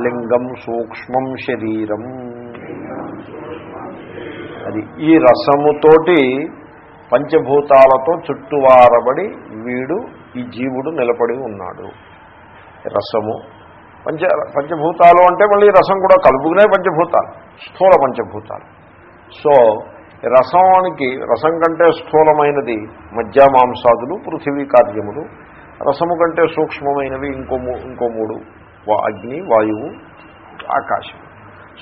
లింగం సూక్ష్మం శరీరం. అది ఈ రసముతోటి పంచభూతాలతో చుట్టువారబడి వీడు ఈ జీవుడు నిలబడి ఉన్నాడు. రసము. పంచ పంచభూతాలు అంటే మళ్ళీ రసం కూడా కలుపుకునే పంచభూతాలు స్థూల పంచభూతాలు. సో రసానికి రసం కంటే స్థూలమైనది మధ్య మాంసాదులు పృథివీ కార్యములు రసము కంటే సూక్ష్మమైనవి ఇంకో ఇంకో మూడు. వా- అగ్ని వాయువు ఆకాశం.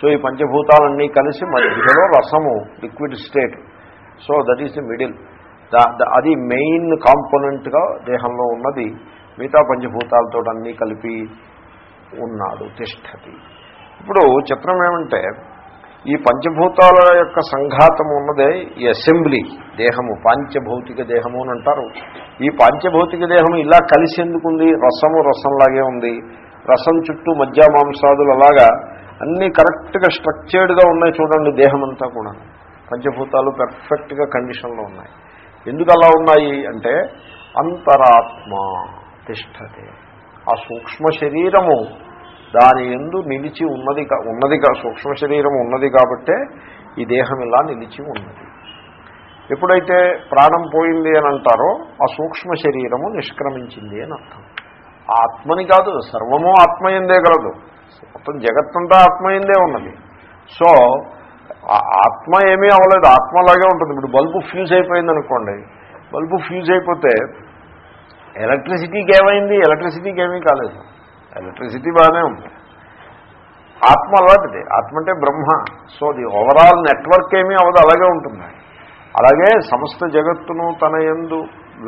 సో ఈ పంచభూతాలన్నీ కలిసి మధ్యలో రసము liquid state. So that is the middle. అది మెయిన్ కాంపోనెంట్గా దేహంలో ఉన్నది. మిగతా పంచభూతాలతో అన్నీ కలిపి ఉన్నాడు తిష్టతి. ఇప్పుడు చిత్రం ఏమంటే ఈ పంచభూతాల యొక్క సంఘాతం ఉన్నదే ఈ అసెంబ్లీ దేహము పాంచభౌతిక దేహము అని అంటారు. ఈ పాంచభౌతిక దేహం ఇలా కలిసి ఎందుకుంది రసము రసంలాగే ఉంది. రసం చుట్టూ మధ్య మాంసాదులు అలాగా అన్నీ కరెక్ట్గా స్ట్రక్చర్డ్గా ఉన్నాయి చూడండి దేహం అంతా కూడా. పంచభూతాలు పెర్ఫెక్ట్గా కండిషన్లో ఉన్నాయి. ఎందుకు అలా ఉన్నాయి అంటే అంతరాత్మ తిష్టతే. ఆ సూక్ష్మ శరీరము దాని ఎందు నిలిచి ఉన్నది కా- ఉన్నది సూక్ష్మ శరీరం ఉన్నది కాబట్టే ఈ దేహం ఇలా నిలిచి ఉన్నది. ఎప్పుడైతే ప్రాణం పోయింది అని అంటారో ఆ సూక్ష్మ శరీరము నిష్క్రమించింది అని అర్థం. ఆత్మని కాదు సర్వము ఆత్మయందే కలదు. మొత్తం జగత్తంతా ఆత్మయందే ఉన్నది. సో ఆత్మ ఏమీ అవ్వలేదు. ఆత్మలాగే ఉంటుంది. ఇప్పుడు బల్బు ఫ్యూజ్ అయిపోయింది అనుకోండి. బల్బు ఫ్యూజ్ అయిపోతే ఎలక్ట్రిసిటీకి ఏమైంది? ఎలక్ట్రిసిటీకి ఏమీ కాలేదు. ఎలక్ట్రిసిటీ బాగానే ఉంది. ఆత్మ అలాంటిది ఆత్మ అంటే బ్రహ్మ. సో ది ఓవరాల్ నెట్వర్క్ ఏమీ అవదు అలాగే ఉంటుంది. అలాగే సమస్త జగత్తును తన యందు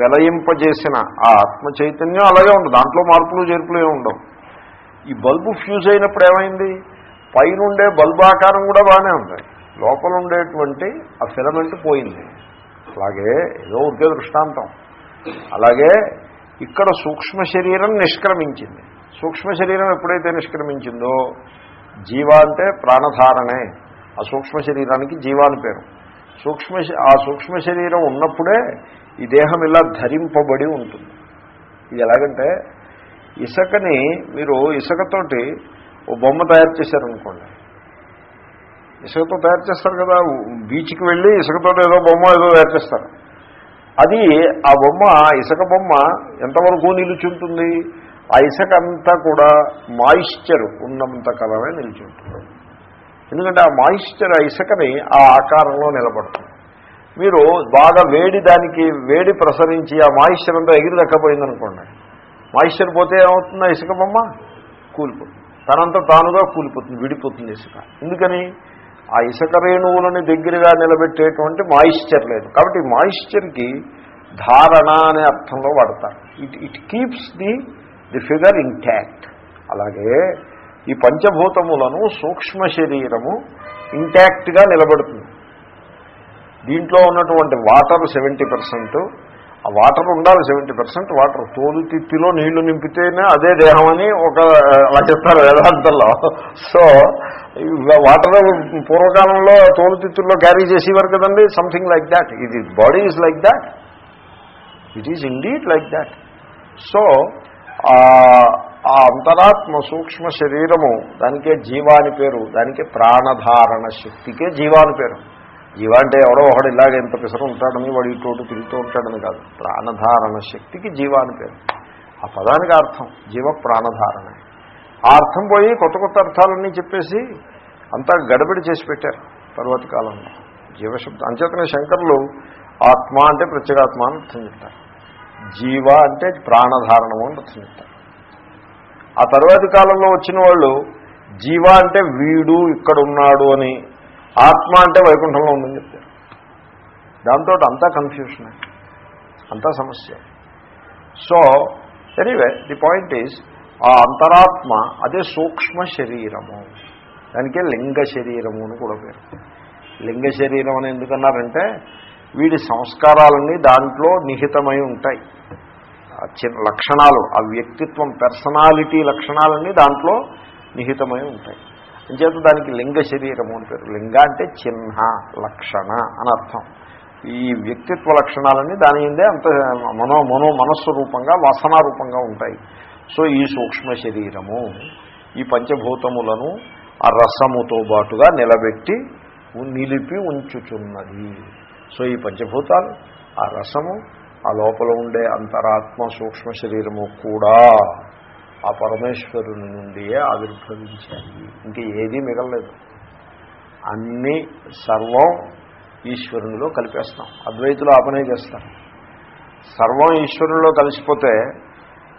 వెలయింపజేసిన ఆ ఆత్మ చైతన్యం అలాగే ఉంటుంది దాంట్లో మార్పులు చేర్పులు ఏమి ఉండవు. ఈ బల్బు ఫ్యూజ్ అయినప్పుడు ఏమైంది? పైనుండే బల్బు ఆకారం కూడా బాగానే ఉంది. లోపల ఉండేటువంటి ఆ ఫిలమెంట్ పోయింది. అలాగే ఏదో ఒకే దృష్టాంతం. అలాగే ఇక్కడ సూక్ష్మ శరీరం నిష్క్రమించింది. సూక్ష్మ శరీరం ఎప్పుడైతే నిష్క్రమించిందో జీవ అంటే ప్రాణధారణే. ఆ సూక్ష్మ శరీరానికి జీవాని పేరు. సూక్ష్మ ఆ సూక్ష్మ శరీరం ఉన్నప్పుడే ఈ దేహం ఇలా ధరింపబడి ఉంటుంది. ఇది ఎలాగంటే ఇసుకని మీరు ఇసుకతోటి ఓ బొమ్మ తయారు చేశారనుకోండి. ఇసుకతో తయారు చేస్తారు కదా బీచ్కి వెళ్ళి ఇసుకతో ఏదో బొమ్మ ఏదో తయారు చేస్తారు. అది ఆ బొమ్మ ఇసుక బొమ్మ ఎంతవరకు నిలుచుంటుంది ఆ ఇసుక అంతా కూడా మాయిశ్చర్ ఉన్నంత కాలమే నిలిచుంటుంది ఎందుకంటే ఆ మాయిశ్చర్ ఆ ఇసుకని ఆ ఆకారంలో నిలబడుతుంది. మీరు బాగా వేడి దానికి వేడి ప్రసరించి ఆ మాయిశ్చర్ అంతా ఎగిరి దక్కపోయిందనుకోండి మాయిశ్చర్ పోతే ఏమవుతుంది? ఆ ఇసుక బొమ్మ కూలిపోతుంది. తనంతా తానుగా కూలిపోతుంది విడిపోతుంది ఇసుక. ఎందుకని? ఆ ఇసుక రేణువులని దగ్గరగా నిలబెట్టేటువంటి మాయిశ్చర్ లేదు. కాబట్టి మాయిశ్చర్కి ధారణ అనే అర్థంలో వాడతారు. It it keeps the the figure intact. అలాగే ఈ పంచభూతములను సూక్ష్మ శరీరము ఇంటాక్ట్గా నిలబడుతుంది. దీంట్లో ఉన్నటువంటి వాటర్ సెవెంటీ పర్సెంట్ ఆ వాటర్ ఉండాలి సెవెంటీ పర్సెంట్ వాటర్. తోలు తిత్తిలో నీళ్ళు నింపితేనే అదే దేహం అని ఒక అలా చెప్తారు వేదాంతంలో. సో వాటర్ పూర్వకాలంలో తోలు తిత్తుల్లో క్యారీ చేసేవారు కదండి? Something like that. ఇది body is like that. It is indeed like that. So ఆ అంతరాత్మ సూక్ష్మ శరీరము దానికే జీవాని పేరు దానికే ప్రాణధారణ శక్తికే జీవాని పేరు. జీవ అంటే ఎవడో ఒకడు ఇలాగ ఎంత పిసరు ఉంటాడని వాడు ఇటు తిరుగుతూ ఉంటాడని కాదు. ప్రాణధారణ శక్తికి జీవాని పేరు. ఆ పదానికి అర్థం జీవ ప్రాణధారణ. ఆ అర్థం పోయి కొత్త కొత్త అర్థాలన్నీ చెప్పేసి అంతా గడబడి చేసి పెట్టారు తర్వాత కాలంలో. జీవశబ్దం అంచేతనే శంకర్లు ఆత్మ అంటే ప్రత్యేగాత్మ అని అర్థం చెప్తారు. జీవ అంటే ప్రాణధారణము అని అర్థం ఆ తర్వాతి కాలంలో వచ్చిన వాళ్ళు జీవ అంటే వీడు ఇక్కడ ఉన్నాడు అని ఆత్మ అంటే వైకుంఠంలో ఉందని చెప్తారు. దాంతో అంతా కన్ఫ్యూషన్ అంతా సమస్య so anyway the point is ఆ అంతరాత్మ అదే సూక్ష్మ శరీరము. దానికే లింగ శరీరము అని కూడా పేరు. లింగ శరీరం అని ఎందుకన్నారంటే వీడి సంస్కారాలన్నీ దాంట్లో నిహితమై ఉంటాయి. ఆ చిన్న లక్షణాలు ఆ వ్యక్తిత్వం పర్సనాలిటీ లక్షణాలన్నీ దాంట్లో నిహితమై ఉంటాయి. అంచేత దానికి లింగ శరీరము అని పేరు. లింగ అంటే చిహ్న లక్షణ అని అర్థం. ఈ వ్యక్తిత్వ లక్షణాలన్నీ దాని ఏందే అంత మనో మనో మనస్సు రూపంగా వాసనా రూపంగా ఉంటాయి. సో ఈ సూక్ష్మ శరీరము ఈ పంచభూతములను ఆ రసముతో బాటుగా నిలబెట్టి నిలిపి ఉంచుచున్నది. సో ఈ పంచభూతాలు ఆ రసము ఆ లోపల ఉండే అంతరాత్మ సూక్ష్మ శరీరము కూడా ఆ పరమేశ్వరుని నుండియే ఆవిర్భవించాయి. ఇంక ఏదీ మిగలలేదు. అన్నీ సర్వం ఈశ్వరునిలో కలిపేస్తాం. అద్వైతులు ఆపనే చేస్తాం సర్వం ఈశ్వరునిలో కలిసిపోతే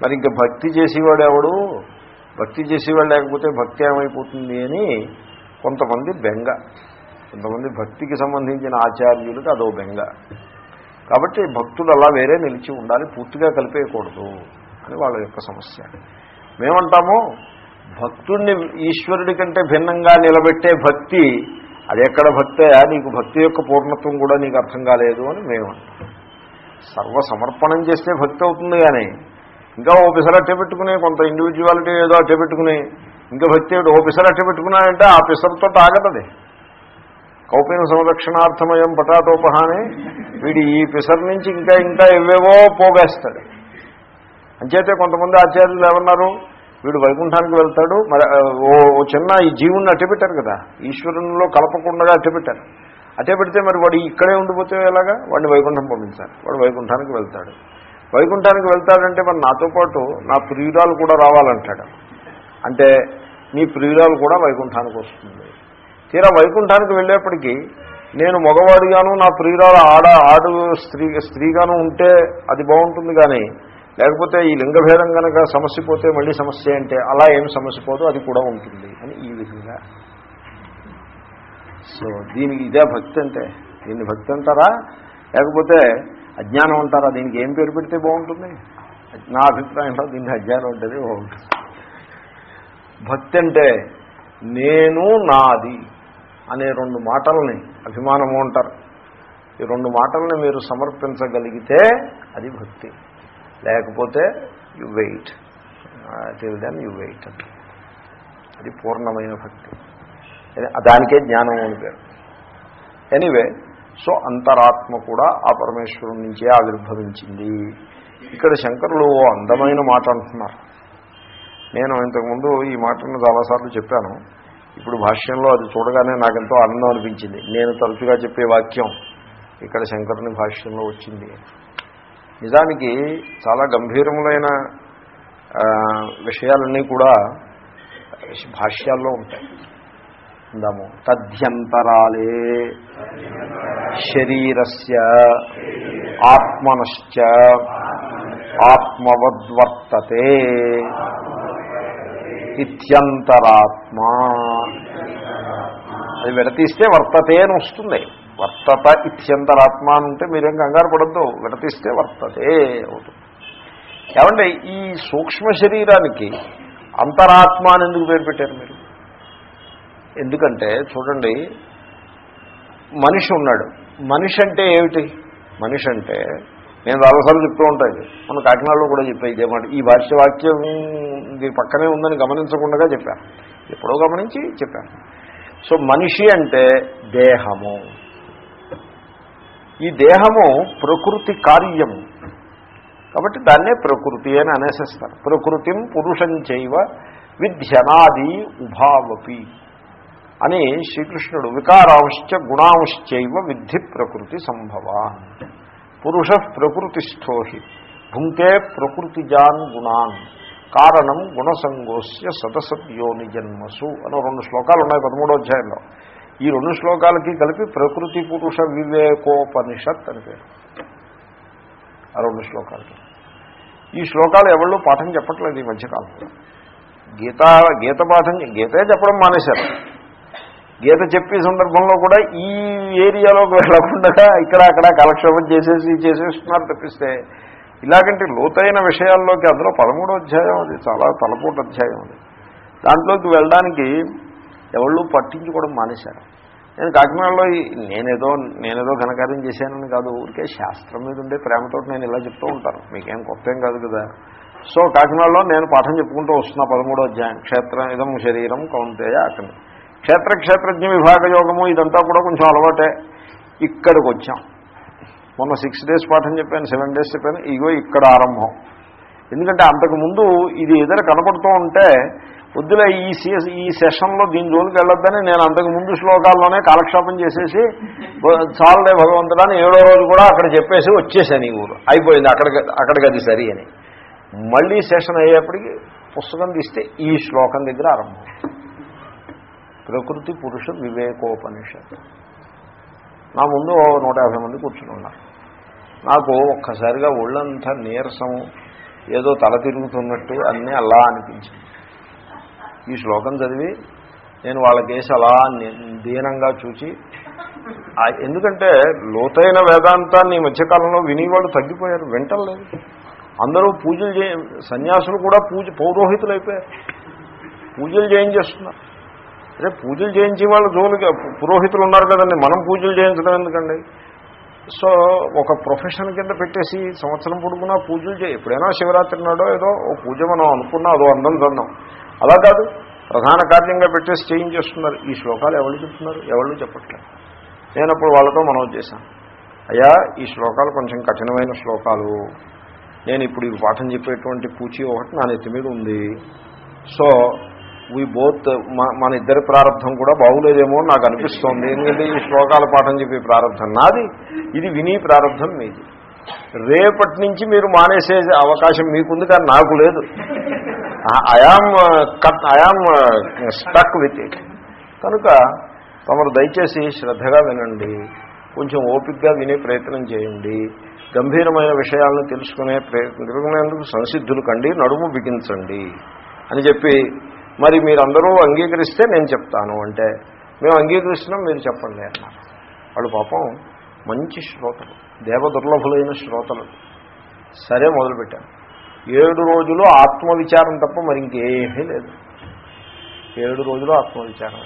మరి ఇంక భక్తి చేసేవాడు ఎవడు? భక్తి చేసేవాడు లేకపోతే భక్తి ఏమైపోతుంది అని కొంతమంది బెంగ. కొంతమంది భక్తికి సంబంధించిన ఆచార్యులకు అదో బెంగ. కాబట్టి భక్తులు అలా వేరే నిలిచి ఉండాలి పూర్తిగా కలిపేయకూడదు అని వాళ్ళ యొక్క సమస్య. మేమంటాము భక్తుడిని ఈశ్వరుడి కంటే భిన్నంగా నిలబెట్టే భక్తి అది ఎక్కడ భక్తే నీకు భక్తి యొక్క పూర్ణత్వం కూడా నీకు అర్థం కాలేదు అని మేము అంటాం సర్వ సమర్పణం చేస్తే భక్తి అవుతుంది కానీ ఇంకా ఓ అట్టే పెట్టుకుని కొంత ఇండివిజువాలిటీ ఏదో అట్టే పెట్టుకుని ఇంకా భక్తి ఏమిటి ఓ అట్టే పెట్టుకున్నాడంటే ఆ పిసరతో ఆగదది కౌపీన సంరక్షణార్థమయం పటాటోపహానే వీడి ఈ పిసర్ నుంచి ఇంకా ఇంకా ఎవేవో పోగేస్తాడు. అంచేతే కొంతమంది ఆచార్యులు ఏమన్నారు? వీడు వైకుంఠానికి వెళ్తాడు మరి ఓ ఓ చిన్న ఈ జీవుణ్ణి అట్టెపెట్టారు కదా ఈశ్వరునిలో కలపకుండా అట్టెపెట్టారు అట్టే పెడితే మరి వాడు ఇక్కడే ఉండిపోతే ఎలాగా? వాడిని వైకుంఠం పంపించాలి. వాడు వైకుంఠానికి వెళ్తాడు. వైకుంఠానికి వెళ్తాడంటే మరి నాతో పాటు నా ప్రియురాలు కూడా రావాలంటాడు. అంటే నీ ప్రియురాలు కూడా వైకుంఠానికి వస్తుంది. తీరా వైకుంఠానికి వెళ్ళేప్పటికీ నేను మగవాడిగాను నా ప్రియురాలు ఆడ ఆడు స్త్రీ స్త్రీగాను ఉంటే అది బాగుంటుంది కానీ లేకపోతే ఈ లింగభేదం కనుక సమస్య పోతే మళ్ళీ సమస్య అంటే అలా ఏం సమస్య పోదు అది కూడా ఉంటుంది అని ఈ విధంగా. సో దీనికి ఇదే భక్తి అంటే. దీన్ని భక్తి అంటారా? లేకపోతే అజ్ఞానం అంటారా? దీనికి ఏం పేరు పెడితే బాగుంటుంది? నా అభిప్రాయంలో దీన్ని అజ్ఞానం ఉంటుంది బాగుంటుంది. భక్తి అంటే నేను నాది. అనే రెండు మాటల్ని అభిమానము అంటారు. ఈ రెండు మాటల్ని మీరు సమర్పించగలిగితే అది భక్తి. లేకపోతే you wait till then you wait అది పూర్ణమైన భక్తి. దానికే జ్ఞానం అని పేరు. ఎనీవే సో అంతరాత్మ కూడా ఆ పరమేశ్వరుడి నుంచే ఆవిర్భవించింది. ఇక్కడ శంకరులు ఓ అందమైన మాట అంటున్నారు. నేను ఇంతకుముందు ఈ మాటను చాలాసార్లు చెప్పాను. ఇప్పుడు భాష్యంలో అది చూడగానే నాకెంతో ఆనందం అనిపించింది. నేను తరచుగా చెప్పే వాక్యం ఇక్కడ శంకరుని భాష్యంలో వచ్చింది. నిజానికి చాలా గంభీరములైన విషయాలన్నీ కూడా భాష్యాల్లో ఉంటాయి. అందాము తద్యంతరాలే శరీరస్య ఆత్మనశ్చ ఆత్మవద్వర్తతే. ఇత్యంతరాత్మా అది విడతీస్తే వర్తతే అని వస్తుంది. వర్తత ఇత్యంతరాత్మ అని ఉంటే మీరేం కంగారు పడద్దు. విడతీస్తే వర్తతే అవుతుంది. ఏమంటే ఈ సూక్ష్మ శరీరానికి అంతరాత్మ అని ఎందుకు పేరు పెట్టారు మీరు? ఎందుకంటే చూడండి మనిషి ఉన్నాడు. మనిషి అంటే ఏమిటి? మనిషి అంటే నేను చాలాసార్లు చెప్తూ ఉంటాను మన కాకినాడలో కూడా చెప్పాను ఇదే మాట. ఈ భాష్యవాక్యం వాక్యం ఇది పక్కనే ఉందని గమనించకుండా చెప్పాను ఎప్పుడో గమనించి చెప్పాను సో మనిషి అంటే దేహము. ఈ దేహము ప్రకృతి కార్యము. కాబట్టి దాన్నే ప్రకృతి అని అనేసేస్తారు. ప్రకృతిం పురుషం చేయవ విధ్యనాది ఉభావపి అని శ్రీకృష్ణుడు వికారాంశ్చ గుణాంశ్చైవ విద్ధి ప్రకృతి సంభవాన్ పురుష ప్రకృతిస్థో హి భుంకే ప్రకృతిజాన్ గుణాన్. కారణం గుణసంగోస్య సదసద్యోని జన్మసు అని రెండు శ్లోకాలు ఉన్నాయి పదమూడో అధ్యాయంలో. ఈ రెండు శ్లోకాలకి కలిపి ప్రకృతి పురుష వివేకోపనిషత్ అని పేరు. ఆ రెండు శ్లోకాలకి. ఈ శ్లోకాలు ఎవళ్ళు పాఠం చెప్పట్లేదు ఈ మధ్యకాలంలో. గీత గీత పాఠం గీతే చెప్పడం మానేశారు. గీత చెప్పే సందర్భంలో కూడా ఈ ఏరియాలోకి వెళ్ళకుండా ఇక్కడ అక్కడ కాలక్షేపం చేసేసి చేసేస్తున్నారు తప్పిస్తే ఇలాగంటే లోతైన విషయాల్లోకి అందులో పదమూడో అధ్యాయం అది చాలా తలపోటు అధ్యాయం అది. దాంట్లోకి వెళ్ళడానికి ఎవళ్ళు పట్టించుకోవడం మానేశారు. నేను కాకినాడలో నేనేదో నేనేదో ఘనకార్యం చేశానని కాదు ఊరికే శాస్త్రం మీద ఉండే ప్రేమతో నేను ఇలా చెప్తూ ఉంటాను. మీకేం కొత్త ఏం కాదు కదా. సో కాకినాడలో నేను పాఠం చెప్పుకుంటూ వస్తున్నా పదమూడో అధ్యాయం. క్షేత్రం ఇదం శరీరం కౌంతేయ అక్కడ క్షేత్ర క్షేత్రజ్ఞ విభాగ యోగము ఇదంతా కూడా కొంచెం అలవాటే. ఇక్కడికి వచ్చాం. మొన్న సిక్స్ డేస్ పాఠం చెప్పాను సెవెన్ డేస్ చెప్పాను ఇగో ఇక్కడ ఆరంభం. ఎందుకంటే అంతకుముందు ఇది ఎదురు కనపడుతూ ఉంటే వద్దులే ఈ ఈ సెషన్లో దీని జోలికి వెళ్ళొద్దని నేను అంతకు ముందు శ్లోకాల్లోనే కాలక్షేపం చేసేసి చాలే భగవంతుడాన్ని ఏడో రోజు కూడా అక్కడ చెప్పేసి వచ్చేసాను ఈ ఊరు. అయిపోయింది అక్కడికి అక్కడికి అది సరి అని. మళ్ళీ సెషన్ అయ్యేప్పటికీ పుస్తకం తీస్తే ఈ శ్లోకం దగ్గర ఆరంభం. ప్రకృతి పురుష వివేకోపనిషత్. నా ముందు ఓ నూట యాభై మంది కూర్చుని ఉన్నారు. నాకు ఒక్కసారిగా ఒళ్ళంతా నీరసం ఏదో తల తిరుగుతున్నట్టు అన్నీ అలా అనిపించింది. ఈ శ్లోకం చదివి నేను వాళ్ళ కేసు అలా ని- దీనంగా చూచి ఎందుకంటే లోతైన వేదాంతాన్ని ఈ మధ్యకాలంలో వినేవాళ్ళు తగ్గిపోయారు వింటలేదు అందరూ పూజలు చే సన్యాసులు కూడా పూజ పౌరోహితులు అయిపోయారు పూజలు చేయించేస్తున్నారు. అదే పూజలు చేయించే వాళ్ళు జోలికి పురోహితులు ఉన్నారు కదండి మనం పూజలు చేయించడం ఎందుకండి? సో ఒక ప్రొఫెషన్ కింద పెట్టేసి సంవత్సరం పొడుగునా పూజలు చేయి. ఎప్పుడైనా శివరాత్రి నాడో ఏదో ఓ పూజ మనం అనుకున్నా అదో అందం చందాం అలా కాదు. ప్రధాన కార్యంగా పెట్టేసి చేయించేస్తున్నారు. ఈ శ్లోకాలు ఎవరు చెప్తున్నారు? ఎవరు చెప్పట్లేదు. నేను అప్పుడు వాళ్ళతో మనం చేశాను. అయ్యా ఈ శ్లోకాలు కొంచెం కఠినమైన శ్లోకాలు. నేను ఇప్పుడు ఈ పాఠం చెప్పేటువంటి పూచి ఒకటి నా నెత్తి మీద ఉంది. సో వీ బోత్ మన ఇద్దరి ప్రారంభం కూడా బాగులేదేమో నాకు అనిపిస్తోంది. ఎందుకంటే ఈ శ్లోకాల పాఠం చెప్పి ప్రారంభం నాది. ఇది విని ప్రారంభం మీది. రేపటి నుంచి మీరు మానేసే అవకాశం మీకుంది కానీ నాకు లేదు. I am cut I am stuck with it కనుక తమరు దయచేసి శ్రద్ధగా వినండి. కొంచెం ఓపికగా వినే ప్రయత్నం చేయండి. గంభీరమైన విషయాలను తెలుసుకునే ప్రయత్నం తెలుసుకునేందుకు సంసిద్ధులు కండి నడుము బిగించండి అని చెప్పి మరి మీరందరూ అంగీకరిస్తే నేను చెప్తాను అంటే మేము అంగీకరిస్తున్నాం మీరు చెప్పండి అన్నారు. వాళ్ళు పాపం మంచి శ్రోతలు దేవదుర్లభులైన శ్రోతలు. సరే మొదలుపెట్టాను ఏడు రోజులు ఆత్మవిచారం తప్ప మరి ఇంకేమీ లేదు. ఏడు రోజులు ఆత్మవిచారం.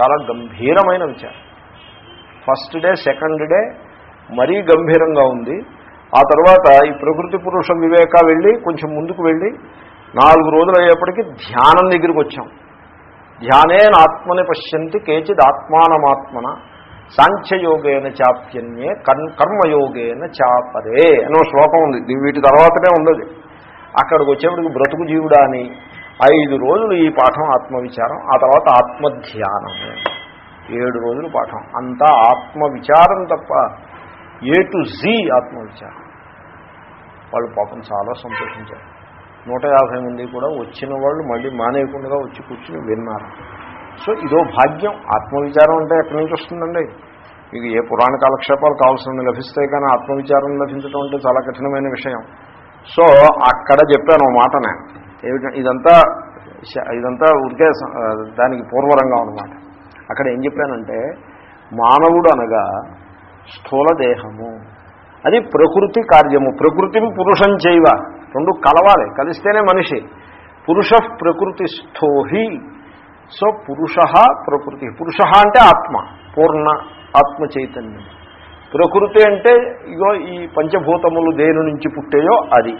చాలా గంభీరమైన విచారం. ఫస్ట్ డే సెకండ్ డే మరీ గంభీరంగా ఉంది. ఆ తర్వాత ఈ ప్రకృతి పురుష వివేక వెళ్ళి కొంచెం ముందుకు వెళ్ళి నాలుగు రోజులు అయ్యేప్పటికీ ధ్యానం దగ్గరికి వచ్చాం. ధ్యానేన ఆత్మని పశ్యంతి కేచిద్ ఆత్మానమాత్మన సాంఖ్యయోగేన చాప్యన్యే కర్మయోగేన చాపరే అనో శ్లోకం ఉంది. వీటి తర్వాతనే ఉండదు అక్కడికి వచ్చేప్పటికి బ్రతుకు జీవుడా అని ఐదు రోజులు ఈ పాఠం ఆత్మవిచారం ఆ తర్వాత ఆత్మధ్యానం. ఏడు రోజులు పాఠం. అంతా ఆత్మవిచారం తప్ప ఏ టు జీ ఆత్మవిచారం. వాళ్ళు పాపం చాలా సంతోషించారు. నూట యాభై మంది కూడా వచ్చిన వాళ్ళు మళ్ళీ మానేయకుండా వచ్చి కూర్చుని విన్నారు. సో ఇదో భాగ్యం. ఆత్మవిచారం అంటే ఎక్కడి నుంచి వస్తుందండి? మీకు ఏ పురాణ కాలక్షేపాలు కావాల్సిన లభిస్తాయి కానీ ఆత్మవిచారం లభించడం అంటే చాలా కఠినమైన విషయం. సో అక్కడ చెప్పాను ఓ మాట నేను ఏమిటంటే ఇదంతా ఇదంతా ఉరికే దానికి పూర్వరంగం అనమాట అక్కడ ఏం చెప్పానంటే మానవుడు అనగా స్థూల దేహము. అది ప్రకృతి కార్యము. ప్రకృతిని పురుషం చేయవ. రెండు కలవాలి కలిస్తేనే మనిషి. పురుష ప్రకృతి స్థోహి సో పురుష ప్రకృతి. పురుష అంటే ఆత్మ పూర్ణ ఆత్మ చైతన్యం. ప్రకృతి అంటే ఇగో ఈ పంచభూతములు దేని నుంచి పుట్టాయో అది.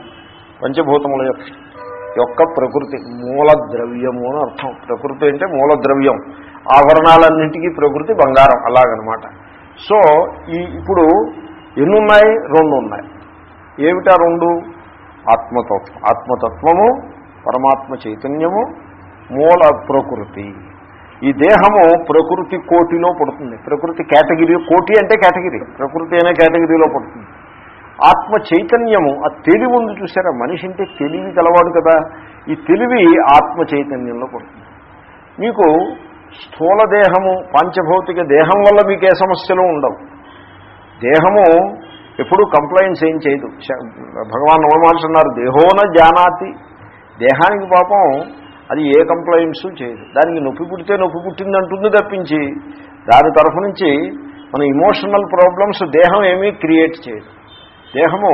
పంచభూతముల యొక్క యొక్క ప్రకృతి మూల ద్రవ్యము అని అర్థం. ప్రకృతి అంటే మూల ద్రవ్యం. ఆభరణాలన్నింటికీ ప్రకృతి బంగారం అలాగనమాట. సో ఈ ఇప్పుడు ఎన్ని ఉన్నాయి రెండు ఉన్నాయి ఏమిటా రెండు? ఆత్మతత్వం ఆత్మతత్వము పరమాత్మ చైతన్యము మూల ప్రకృతి. ఈ దేహము ప్రకృతి కోటిలో పడుతుంది. ప్రకృతి కేటగిరీ కోటి అంటే కేటగిరీ. ప్రకృతి అనే కేటగిరీలో పడుతుంది. ఆత్మ చైతన్యము ఆ తెలివి ఉంది చూసారా మనిషి అంటే తెలివి గలవాడు కదా. ఈ తెలివి ఆత్మ చైతన్యంలో పడుతుంది. మీకు స్థూల దేహము పాంచభౌతిక దేహం వల్ల మీకు ఏ సమస్యలు ఉండవు. దేహము ఎప్పుడు కంప్లైంట్స్ ఏం చేయదు. భగవాన్ నవమహర్షి అన్నారు దేహోన జానాతి. దేహానికి పాపం అది ఏ కంప్లైంట్స్ చేయదు. దానికి నొప్పి పుడితే నొప్పి పుట్టింది అంటుంది తప్పించి దాని తరఫు నుంచి మన ఇమోషనల్ ప్రాబ్లమ్స్ దేహం ఏమీ క్రియేట్ చేయదు. దేహము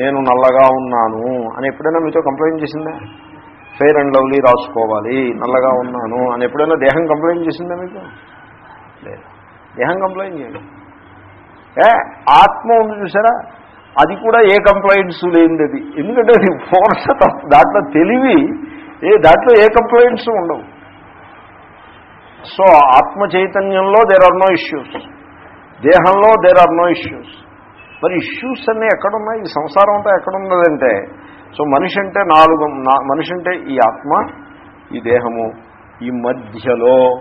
నేను నల్లగా ఉన్నాను అని ఎప్పుడైనా మీతో కంప్లైంట్ చేసిందా? ఫెయిర్ అండ్ లవ్లీ రాసుకోవాలి నల్లగా ఉన్నాను అని ఎప్పుడైనా దేహం కంప్లైంట్ చేసిందా మీకు? లేదు. దేహం కంప్లైంట్ చేయండి ఏ ఆత్మ ఉంది చూసారా అది కూడా ఏ కంప్లైంట్స్ లేనిది అది ఎందుకంటే అది ఫోర్స్ దాంట్లో తెలివి ఏ దాంట్లో ఏ కంప్లైంట్స్ ఉండవు. సో ఆత్మ చైతన్యంలో దేర్ ఆర్ నో ఇష్యూస్ దేహంలో దేర్ ఆర్ నో ఇష్యూస్ మరి ఇష్యూస్ అన్నీ ఎక్కడున్నాయి? ఈ సంసారం అంతా ఎక్కడున్నదంటే సో మనిషి అంటే నాలుగు నా- మనిషి అంటే ఈ ఆత్మ ఈ దేహము ఈ మధ్యలో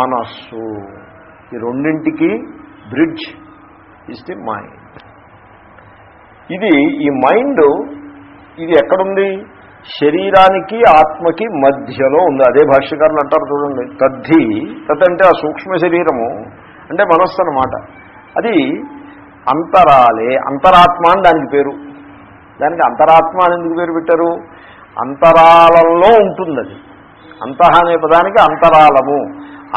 మనస్సు. ఈ రెండింటికి బ్రిడ్జ్ ఇస్ ది మైండ్ ఇది ఈ మైండ్ ఇది ఎక్కడుంది? శరీరానికి ఆత్మకి మధ్యలో ఉంది. అదే భాష్యకారులు అంటారు చూడండి. తద్ధి తదంటే అంటే ఆ సూక్ష్మ శరీరము అంటే మనస్సు అన్నమాట. అది అంతరాలే అంతరాత్మ అని దానికి పేరు. దానికి అంతరాత్మ అని ఎందుకు పేరు పెట్టారు? అంతరాలంలో ఉంటుంది అది. అంతః అనే పదానికి అంతరాలము.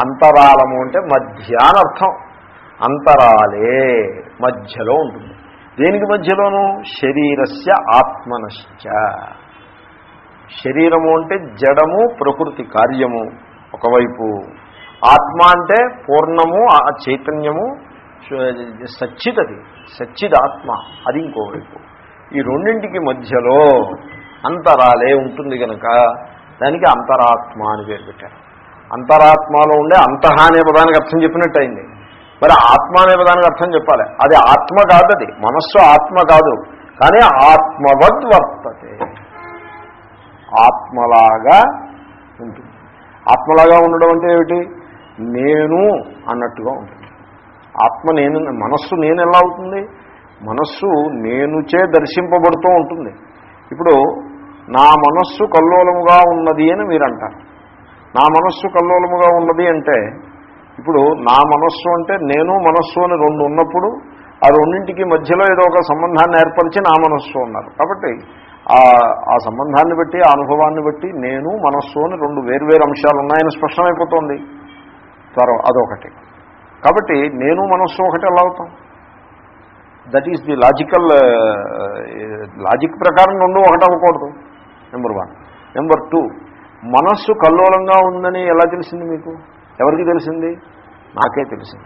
అంతరాలము అంటే మధ్య అని అర్థం. అంతరాలే మధ్యలో ఉంటుంది. దేనికి మధ్యలోను? శరీరస్య ఆత్మనశ్చ. శరీరము అంటే జడము ప్రకృతి కార్యము ఒకవైపు. ఆత్మ అంటే పూర్ణము ఆ చైతన్యము సచ్చిదది సచ్చిద్ ఆత్మ అది ఇంకోవైపు. ఈ రెండింటికి మధ్యలో అంతరాలే ఉంటుంది కనుక దానికి అంతరాత్మ అని పేరు పెట్టారు. అంతరాత్మలో ఉండే అంతః అనే పదానికి అర్థం చెప్పినట్టు అయింది మరి ఆత్మ అనే పదానికి అర్థం చెప్పాలి. అది ఆత్మ కాదు అది మనస్సు ఆత్మ కాదు. కానీ ఆత్మవద్ వర్తతే. ఆత్మలాగా ఉంటుంది. ఆత్మలాగా ఉండడం అంటే ఏమిటి? నేను అన్నట్టుగా ఉంటుంది. ఆత్మ నేను మనస్సు నేను ఎలా అవుతుంది? మనస్సు నేనుచే దర్శింపబడుతూ ఉంటుంది. ఇప్పుడు నా మనస్సు కల్లోలముగా ఉన్నది అని మీరు అంటారు నా మనస్సు కల్లోలముగా ఉన్నది అంటే ఇప్పుడు నా మనస్సు అంటే నేను మనస్సు అని రెండు ఉన్నప్పుడు ఆ రెండింటికి మధ్యలో ఏదో ఒక సంబంధాన్ని ఏర్పరిచి నా మనస్సు ఉన్నారు కాబట్టి ఆ సంబంధాన్ని బట్టి ఆ అనుభవాన్ని బట్టి నేను మనస్సు అని రెండు వేర్వేరు అంశాలు ఉన్నాయని స్పష్టమైపోతుంది. త్వర అదొకటి. కాబట్టి నేను మనస్సు ఒకటి ఎలా అవుతాం. That is the logical logic ప్రకారం రెండు ఒకటి అవ్వకూడదు. నెంబర్ వన్ నెంబర్ టూ మనస్సు కల్లోలంగా ఉందని ఎలా తెలిసింది మీకు? ఎవరికి తెలిసింది? నాకే తెలిసింది.